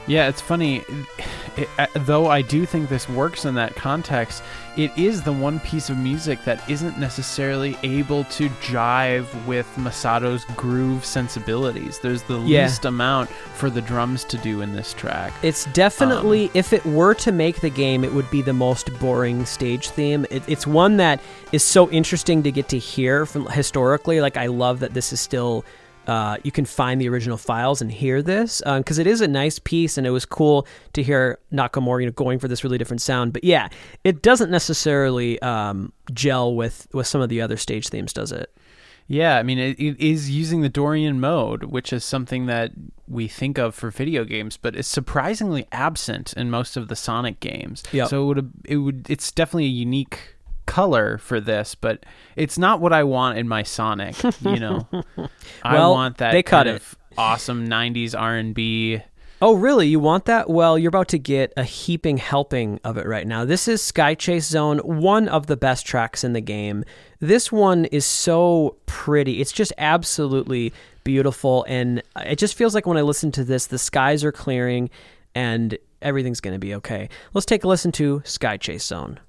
Yeah, it's funny. It, though I do think this works in that context, it is the one piece of music that isn't necessarily able to jive with Masato's groove sensibilities. There's the
Yeah.
least amount for the drums to do in this track.
It's definitely,
Um,
if it were to make the game, it would be the most boring stage theme. It, it's one that is so interesting to get to hear from historically. Like, I love that this is still. Uh, you can find the original files and hear this because it is a nice piece and it was cool to hear Nakamura you know, going for this really different sound. But yeah, it doesn't necessarily um, gel with with some of the other stage themes, does it?
Yeah, I mean, it, it is using the Dorian mode, which is something that we think of for video games, but is surprisingly absent in most of the Sonic games.
Yep.
So it would, it would, it's definitely a unique color for this, but it's not what I want in my Sonic. You know, I want that
they cut
kind
it.
of awesome '90s R&B.
Oh, really? You want that? Well, you're about to get a heaping helping of it right now. This is Sky Chase Zone, one of the best tracks in the game. This one is so pretty. It's just absolutely beautiful. And it just feels like when I listen to this, the skies are clearing and everything's going to be okay. Let's take a listen to Sky Chase Zone.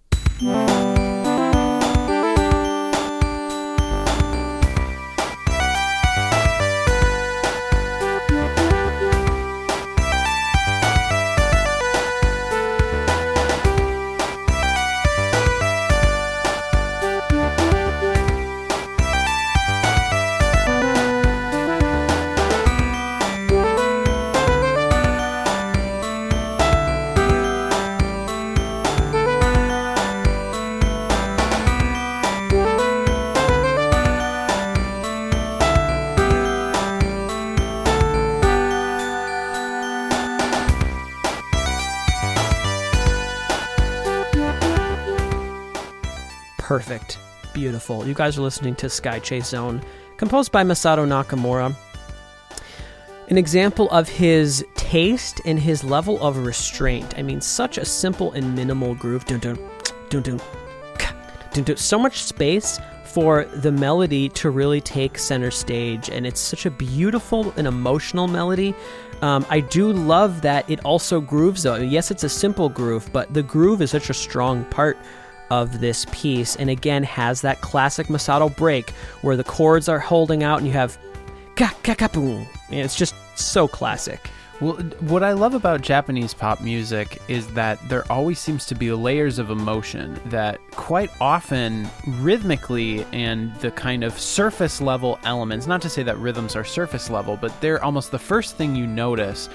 Perfect. Beautiful. You guys are listening to Sky Chase Zone, composed by Masato Nakamura. An example of his taste and his level of restraint. I mean, such a simple and minimal groove. Dun dun dun dun. dun, dun. So much space for the melody to really take center stage, and it's such a beautiful and emotional melody. Um, I do love that it also grooves though. Yes, it's a simple groove, but the groove is such a strong part of this piece, and again has that classic Masato break where the chords are holding out and you have ka ka ka boom. It's just so classic.
Well, what I love about Japanese pop music is that there always seems to be layers of emotion that quite often rhythmically and the kind of surface level elements, not to say that rhythms are surface level, but they're almost the first thing you notice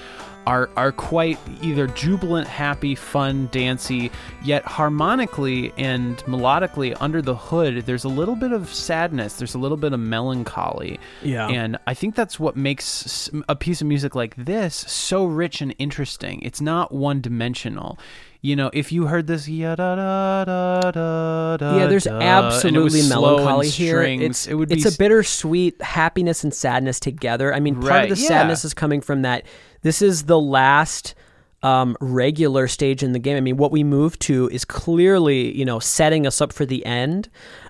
are are quite either jubilant, happy, fun, dancey, yet harmonically and melodically under the hood there's a little bit of sadness, there's a little bit of melancholy.
Yeah.
And I think that's what makes a piece of music like this so rich and interesting. It's not one dimensional. You know, if you heard this, ya da da da da da,
yeah, there's
da, and it
absolutely
was slow and
melancholy here. It's
it would
it's
be
a bittersweet happiness and sadness together. I mean, part
Right,
of the
yeah.
sadness is coming from that. This is the last um, regular stage in the game. I mean, what we move to is clearly you know setting us up for the end,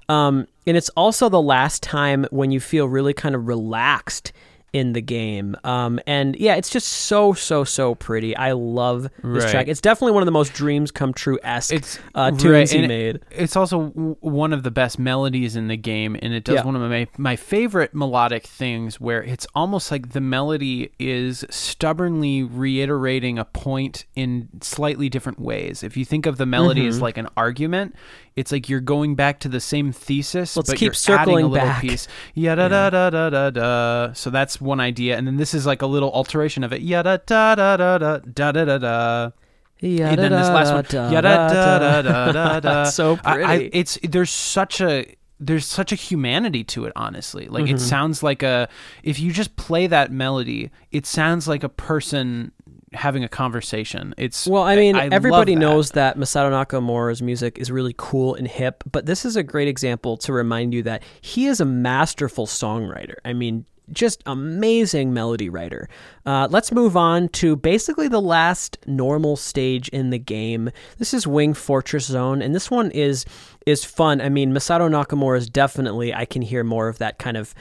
um, and it's also the last time when you feel really kind of relaxed in the game. Um, and yeah, it's just so so so pretty. I love this
Right.
track. It's definitely one of the most dreams come true esque
It's
uh,
right,
tunes he made.
It's also one of the best melodies in the game, and it does
Yeah.
one of my my favorite melodic things, where it's almost like the melody is stubbornly reiterating a point in slightly different ways. If you think of the melody
Mm-hmm.
as like an argument, it's like you're going back to the same thesis,
Let's
but
keep
you're
circling
adding a little
back.
piece. Yeah da da da da da da. So that's one idea, and then this is like a little alteration of it. Yeah da da da da da da da da da.
Yeah,
And then this last one, yada da da da da da.
That's so
I- I-
pretty.
it's there's such a there's such a humanity to it. Honestly, like
Mm-hmm.
it sounds like a if you just play that melody, it sounds like a person having a conversation. It's
Well, I mean,
love
everybody
that.
knows that Masato Nakamura's music is really cool and hip, but this is a great example to remind you that he is a masterful songwriter. I mean, just amazing melody writer. Uh, let's move on to basically the last normal stage in the game. This is Wing Fortress Zone, and this one is is fun. I mean, Masato Nakamura is definitely I can hear more of that kind of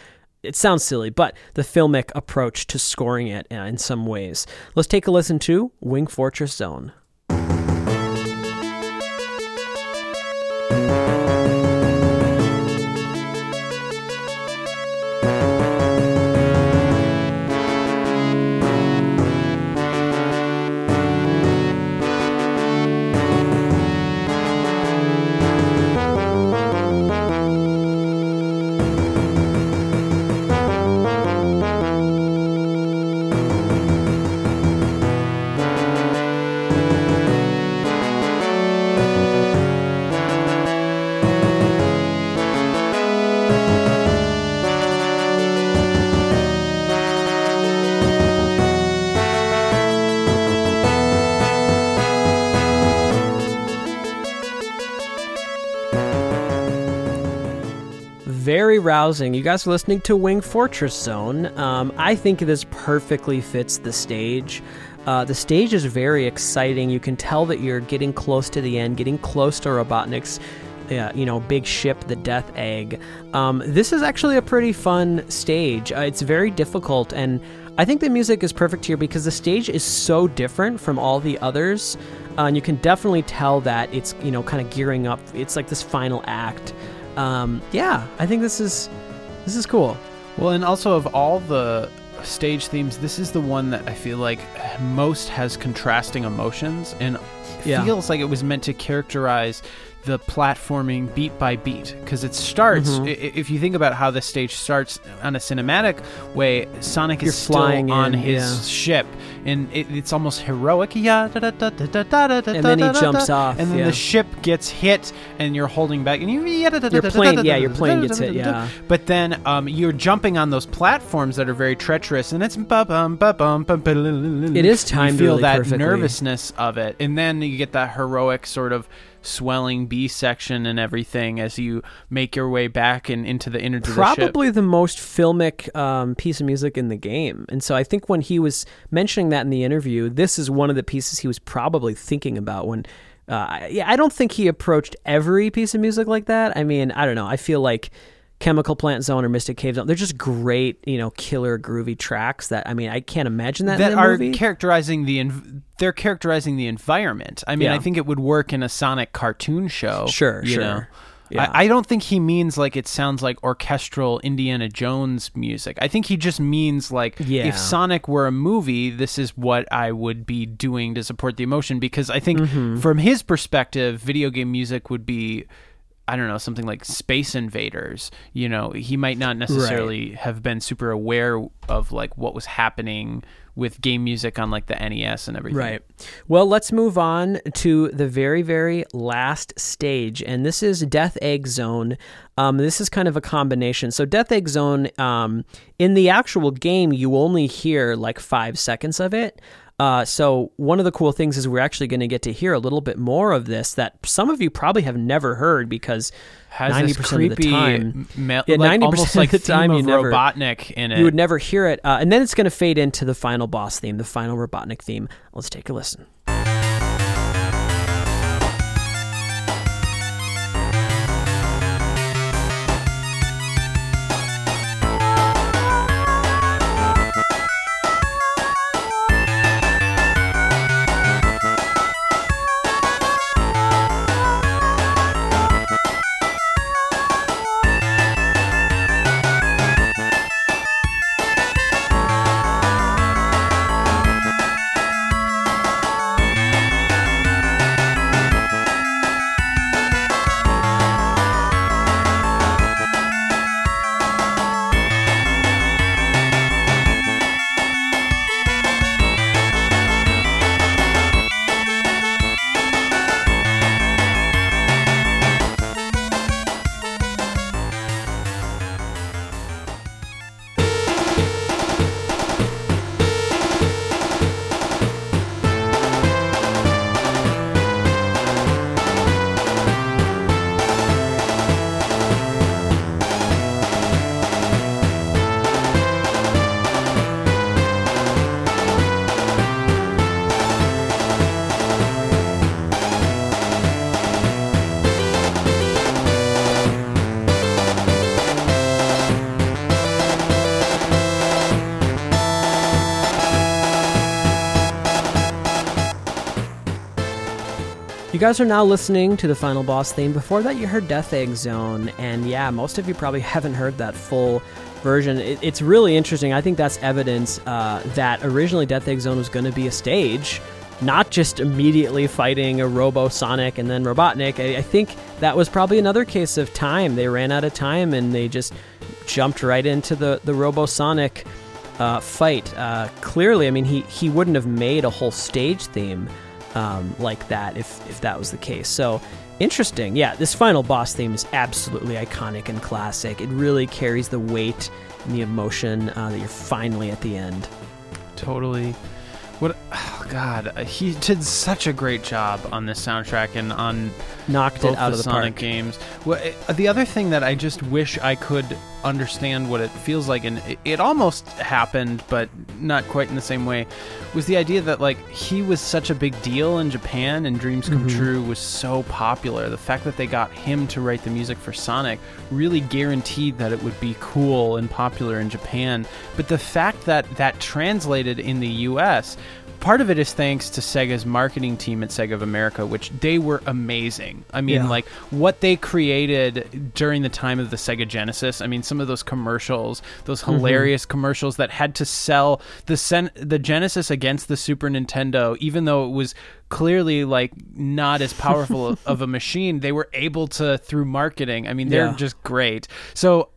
it sounds silly, but the filmic approach to scoring it uh, in some ways. Let's take a listen to Wing Fortress Zone. Very rousing. You guys are listening to Wing Fortress Zone. Um, I think this perfectly fits the stage. Uh, the stage is very exciting. You can tell that you're getting close to the end, getting close to Robotnik's, uh, you know, big ship, the Death Egg. Um, this is actually a pretty fun stage. Uh, it's very difficult, and I think the music is perfect here because the stage is so different from all the others, uh, and you can definitely tell that it's you know kind of gearing up. It's like this final act um, yeah, I think this is this is cool.
Well, and also of all the stage themes, this is the one that I feel like most has contrasting emotions and yeah. feels like it was meant to characterize the platforming beat by beat because it starts mm-hmm. if you think about how the stage starts on a cinematic way sonic
You're
is
flying
on
in,
his
yeah.
ship and it, it's almost heroic yeah
and then he jumps off
and then
yeah.
the ship gets hit and you're holding back and you
your plane yeah your plane gets hit yeah
but then um, you're jumping on those platforms that are very treacherous and it's
it is time
you feel
really
that
perfectly.
nervousness of it and then you get that heroic sort of swelling B section and everything as you make your way back and into the inner
probably the, the most filmic um, piece of music in the game. And so I think when he was mentioning that in the interview, this is one of the pieces he was probably thinking about when. Uh, yeah, I don't think he approached every piece of music like that. I mean, I don't know. I feel like Chemical Plant Zone or Mystic Cave Zone. They're just great, you know, killer groovy tracks that I mean, I can't imagine that
that
in
are
movie.
characterizing the env- they're characterizing the environment. I mean,
Yeah.
I think it would work in a Sonic cartoon show.
Sure,
you
sure.
know.
Yeah.
I, I don't think he means like it sounds like orchestral Indiana Jones music. I think he just means like
Yeah.
if Sonic were a movie, this is what I would be doing to support the emotion. Because I think
Mm-hmm.
from his perspective, video game music would be I don't know, something like Space Invaders. You know, he might not necessarily have been super aware of like what was happening with game music on like the NES and everything.
Right. Well, let's move on to the very, very last stage, and this is Death Egg Zone. Um, this is kind of a combination. So, Death Egg Zone, um, in the actual game, you only hear like five seconds of it. Uh, so one of the cool things is we're actually going to get to hear a little bit more of this that some of you probably have never heard because
Has
ninety
this
percent of the time,
me-
Yeah,
like
90%
almost
of the time
theme
you never-
Robotnik in it.
you would never hear it. Uh, and then it's going to fade into the final boss theme, the final Robotnik theme. Let's take a listen. You guys are now listening to the final boss theme. Before that, you heard Death Egg Zone, and yeah, most of you probably haven't heard that full version. It, it's really interesting. I think that's evidence uh, that originally Death Egg Zone was going to be a stage, not just immediately fighting a Robo Sonic and then Robotnik. I, I think that was probably another case of time. They ran out of time and they just jumped right into the the Robo Sonic uh, fight. Uh, clearly, I mean, he he wouldn't have made a whole stage theme um, like that if if that was the case. So interesting. Yeah, this final boss theme is absolutely iconic and classic. It really carries the weight and the emotion uh, that you're finally at the end.
Totally. What? Oh God, uh, he did such a great job on this soundtrack and on
Knocked it out
the
of the
Sonic
park.
games. Well, uh, the other thing that I just wish I could understand what it feels like, and it, it almost happened, but not quite in the same way, was the idea that like he was such a big deal in Japan, and Dreams Come
Mhm.
True was so popular. The fact that they got him to write the music for Sonic really guaranteed that it would be cool and popular in Japan. But the fact that that translated in the U.S. Part of it is thanks to Sega's marketing team at Sega of America, which they were amazing. I mean,
Yeah.
like what they created during the time of the Sega Genesis. I mean, some of those commercials, those
Mm-hmm.
hilarious commercials that had to sell the Sen- the Genesis against the Super Nintendo, even though it was clearly like not as powerful of a machine, they were able to through marketing. I mean, they're
Yeah.
just great. So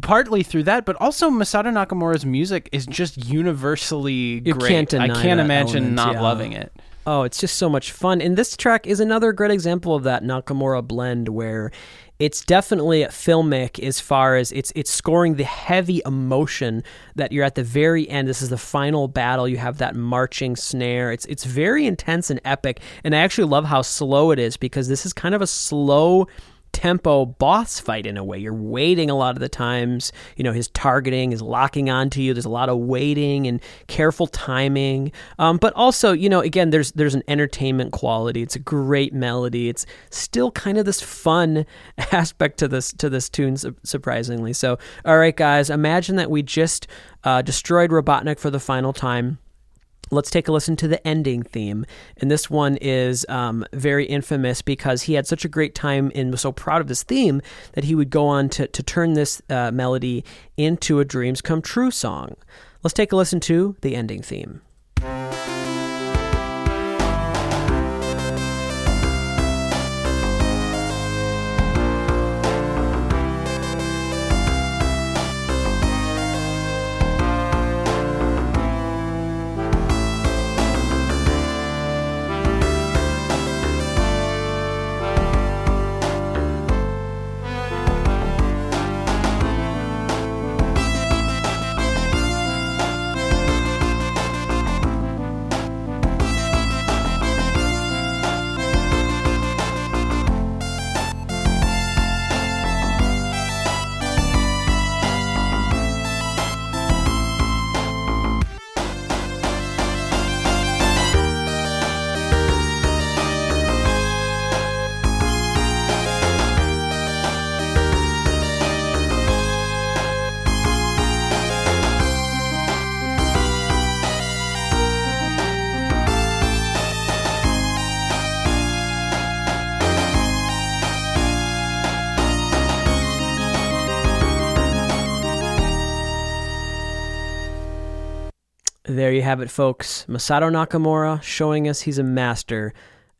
partly through that, but also Masato Nakamura's music is just universally
You
great.
can't
I can't imagine
element,
not
yeah.
loving it.
Oh, it's just so much fun. And this track is another great example of that Nakamura blend where it's definitely filmic as far as it's it's scoring the heavy emotion that you're at the very end. This is the final battle. You have that marching snare. It's it's very intense and epic. And I actually love how slow it is because this is kind of a slow tempo boss fight in a way. You're waiting a lot of the times. You know, his targeting is locking onto you. There's a lot of waiting and careful timing. Um, but also, you know, again, there's there's an entertainment quality. It's a great melody. It's still kind of this fun aspect to this to this tune, su- surprisingly. So, all right, guys, imagine that we just uh, destroyed Robotnik for the final time let's take a listen to the ending theme. And this one is um, very infamous because he had such a great time and was so proud of this theme that he would go on to, to turn this uh, melody into a Dreams Come True song. Let's take a listen to the ending theme. Have it, folks. Masato Nakamura showing us he's a master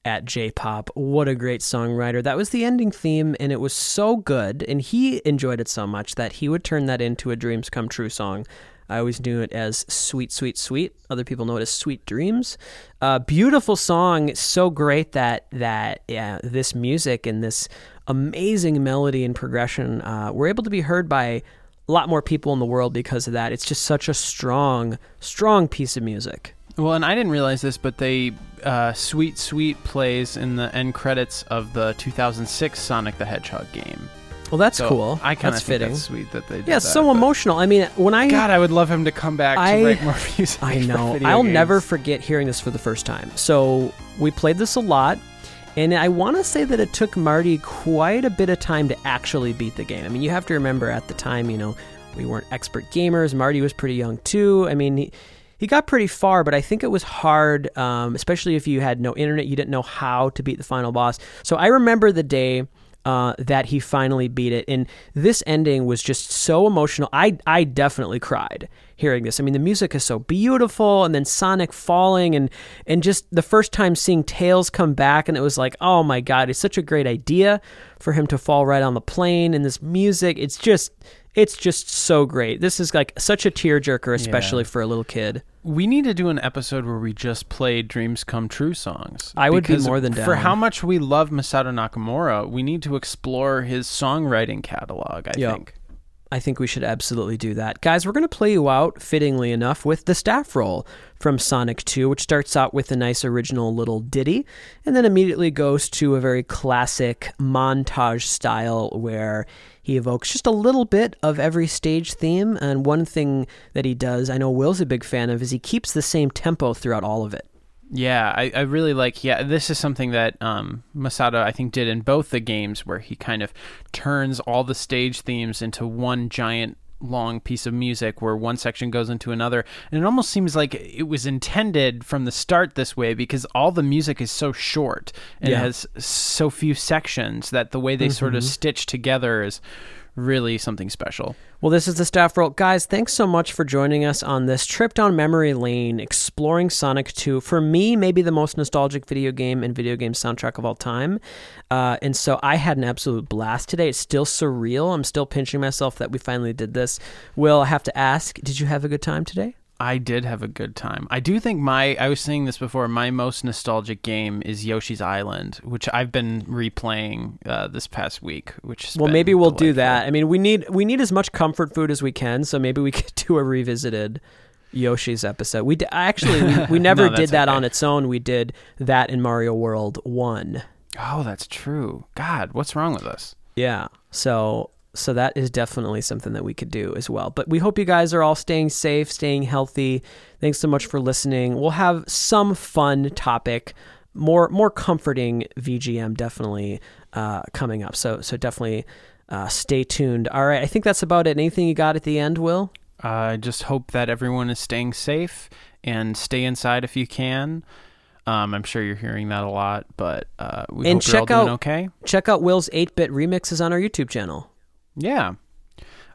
at J pop. What a great songwriter. That was the ending theme, and it was so good, and he enjoyed it so much that he would turn that into a Dreams Come True song. I always knew it as Sweet, Sweet, Sweet. Other people know it as Sweet Dreams. Uh, beautiful song, so great that that yeah, this music and this amazing melody and progression uh, were able to be heard by a lot more people in the world because of that. It's just such a strong, strong piece of music.
Well, and I didn't realize this, but they uh, "Sweet Sweet" plays in the end credits of the 2006 Sonic the Hedgehog game.
Well, that's
So
cool.
I kind of
that's
think
fitting.
that's sweet that they did
yeah,
that,
so emotional. I mean, when I
God, I would love him to come back
I-
to write more music.
I know. I'll
games.
never forget hearing this for the first time. So we played this a lot, and I want to say that it took Marty quite a bit of time to actually beat the game. I mean, you have to remember at the time, you know, we weren't expert gamers. Marty was pretty young too. I mean, he, he got pretty far, but I think it was hard, um, especially if you had no internet, you didn't know how to beat the final boss. So I remember the day uh, that he finally beat it. And this ending was just so emotional. I I definitely cried hearing this. I mean, the music is so beautiful, and then Sonic falling, and and just the first time seeing Tails come back, and it was like, oh my god, it's such a great idea for him to fall right on the plane, and this music, it's just it's just so great. This is like such a tearjerker, especially yeah. for a little kid.
We need to do an episode where we just play Dreams Come True songs.
I would be more than down.
For how much we love Masato Nakamura, we need to explore his songwriting catalog, I yep. think.
I think we should absolutely do that. Guys, we're going to play you out, fittingly enough, with the staff roll from Sonic 2, which starts out with a nice original little ditty and then immediately goes to a very classic montage style where he evokes just a little bit of every stage theme. And one thing that he does, I know Will's a big fan of, is he keeps the same tempo throughout all of it.
Yeah, I, I really like. Yeah, this is something that um, Masato I think did in both the games, where he kind of turns all the stage themes into one giant long piece of music where one section goes into another and it almost seems like it was intended from the start this way because all the music is so short and yeah. has so few sections that the way they mm-hmm. sort of mm-hmm. stitch together is really something special.
Well, this is the staff roll. Guys, thanks so much for joining us on this trip down memory lane, exploring Sonic 2. For me, maybe the most nostalgic video game and video game soundtrack of all time. Uh, and so I had an absolute blast today. It's still surreal. I'm still pinching myself that we finally did this. Will, I have to ask, did you have a good time today?
I did have a good time. I do think my I was saying this before. My most nostalgic game is Yoshi's Island, which I've been replaying uh, this past week. Which
well, maybe we'll delightful. do that. I mean, we need we need as much comfort food as we can, so maybe we could do a revisited Yoshi's episode. We d- actually we, we never no, did that okay. on its own. We did that in Mario World One.
Oh, that's true. God, what's wrong with us?
Yeah. So so that is definitely something that we could do as well. But we hope you guys are all staying safe, staying healthy. Thanks so much for listening. We'll have some fun topic, more more comforting VGM definitely uh, coming up. So so definitely uh, stay tuned. All right, I think that's about it. Anything you got at the end, Will?
I uh, just hope that everyone is staying safe and stay inside if you can. Um, I'm sure you're hearing that a lot, but uh, we and hope check you're all doing out, okay.
Check out Will's 8-bit remixes on our YouTube channel.
Yeah.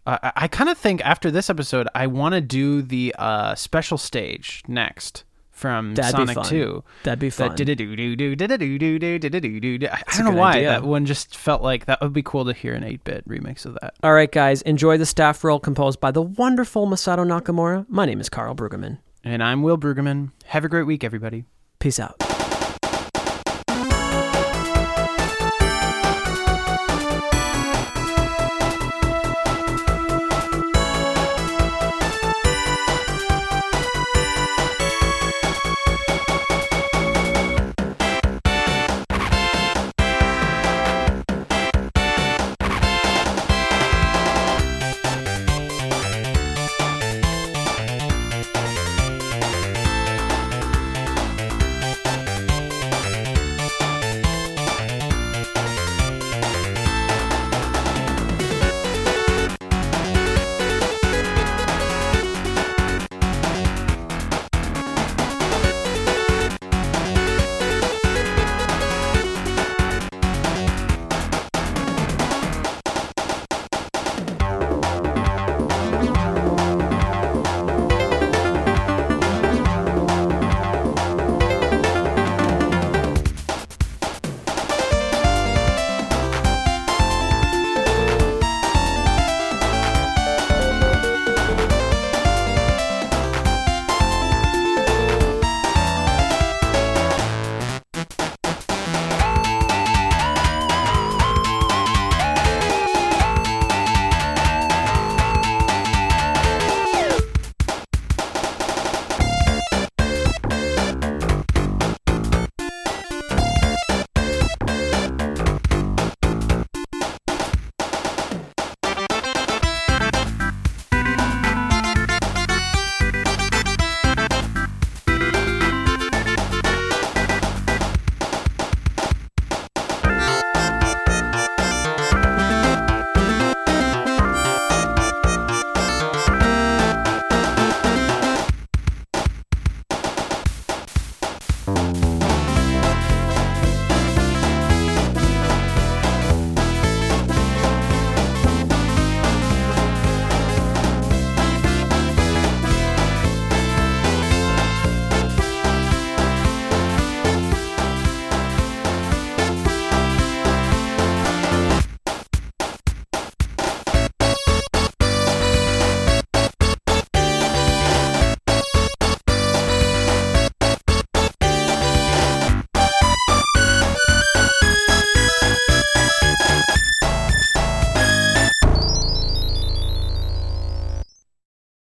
Uh, I, I kind of think after this episode, I want to do the uh, special stage next from That'd Sonic Two.
That'd be fun.
That do do do do do do do do do do. I don't know why idea. that one just felt like that would be cool to hear an eight bit remix of that.
All right, guys, enjoy the staff roll composed by the wonderful Masato Nakamura. My name is Karl Brueggemann,
and I'm Will Brueggemann. Have a great week, everybody.
Peace out.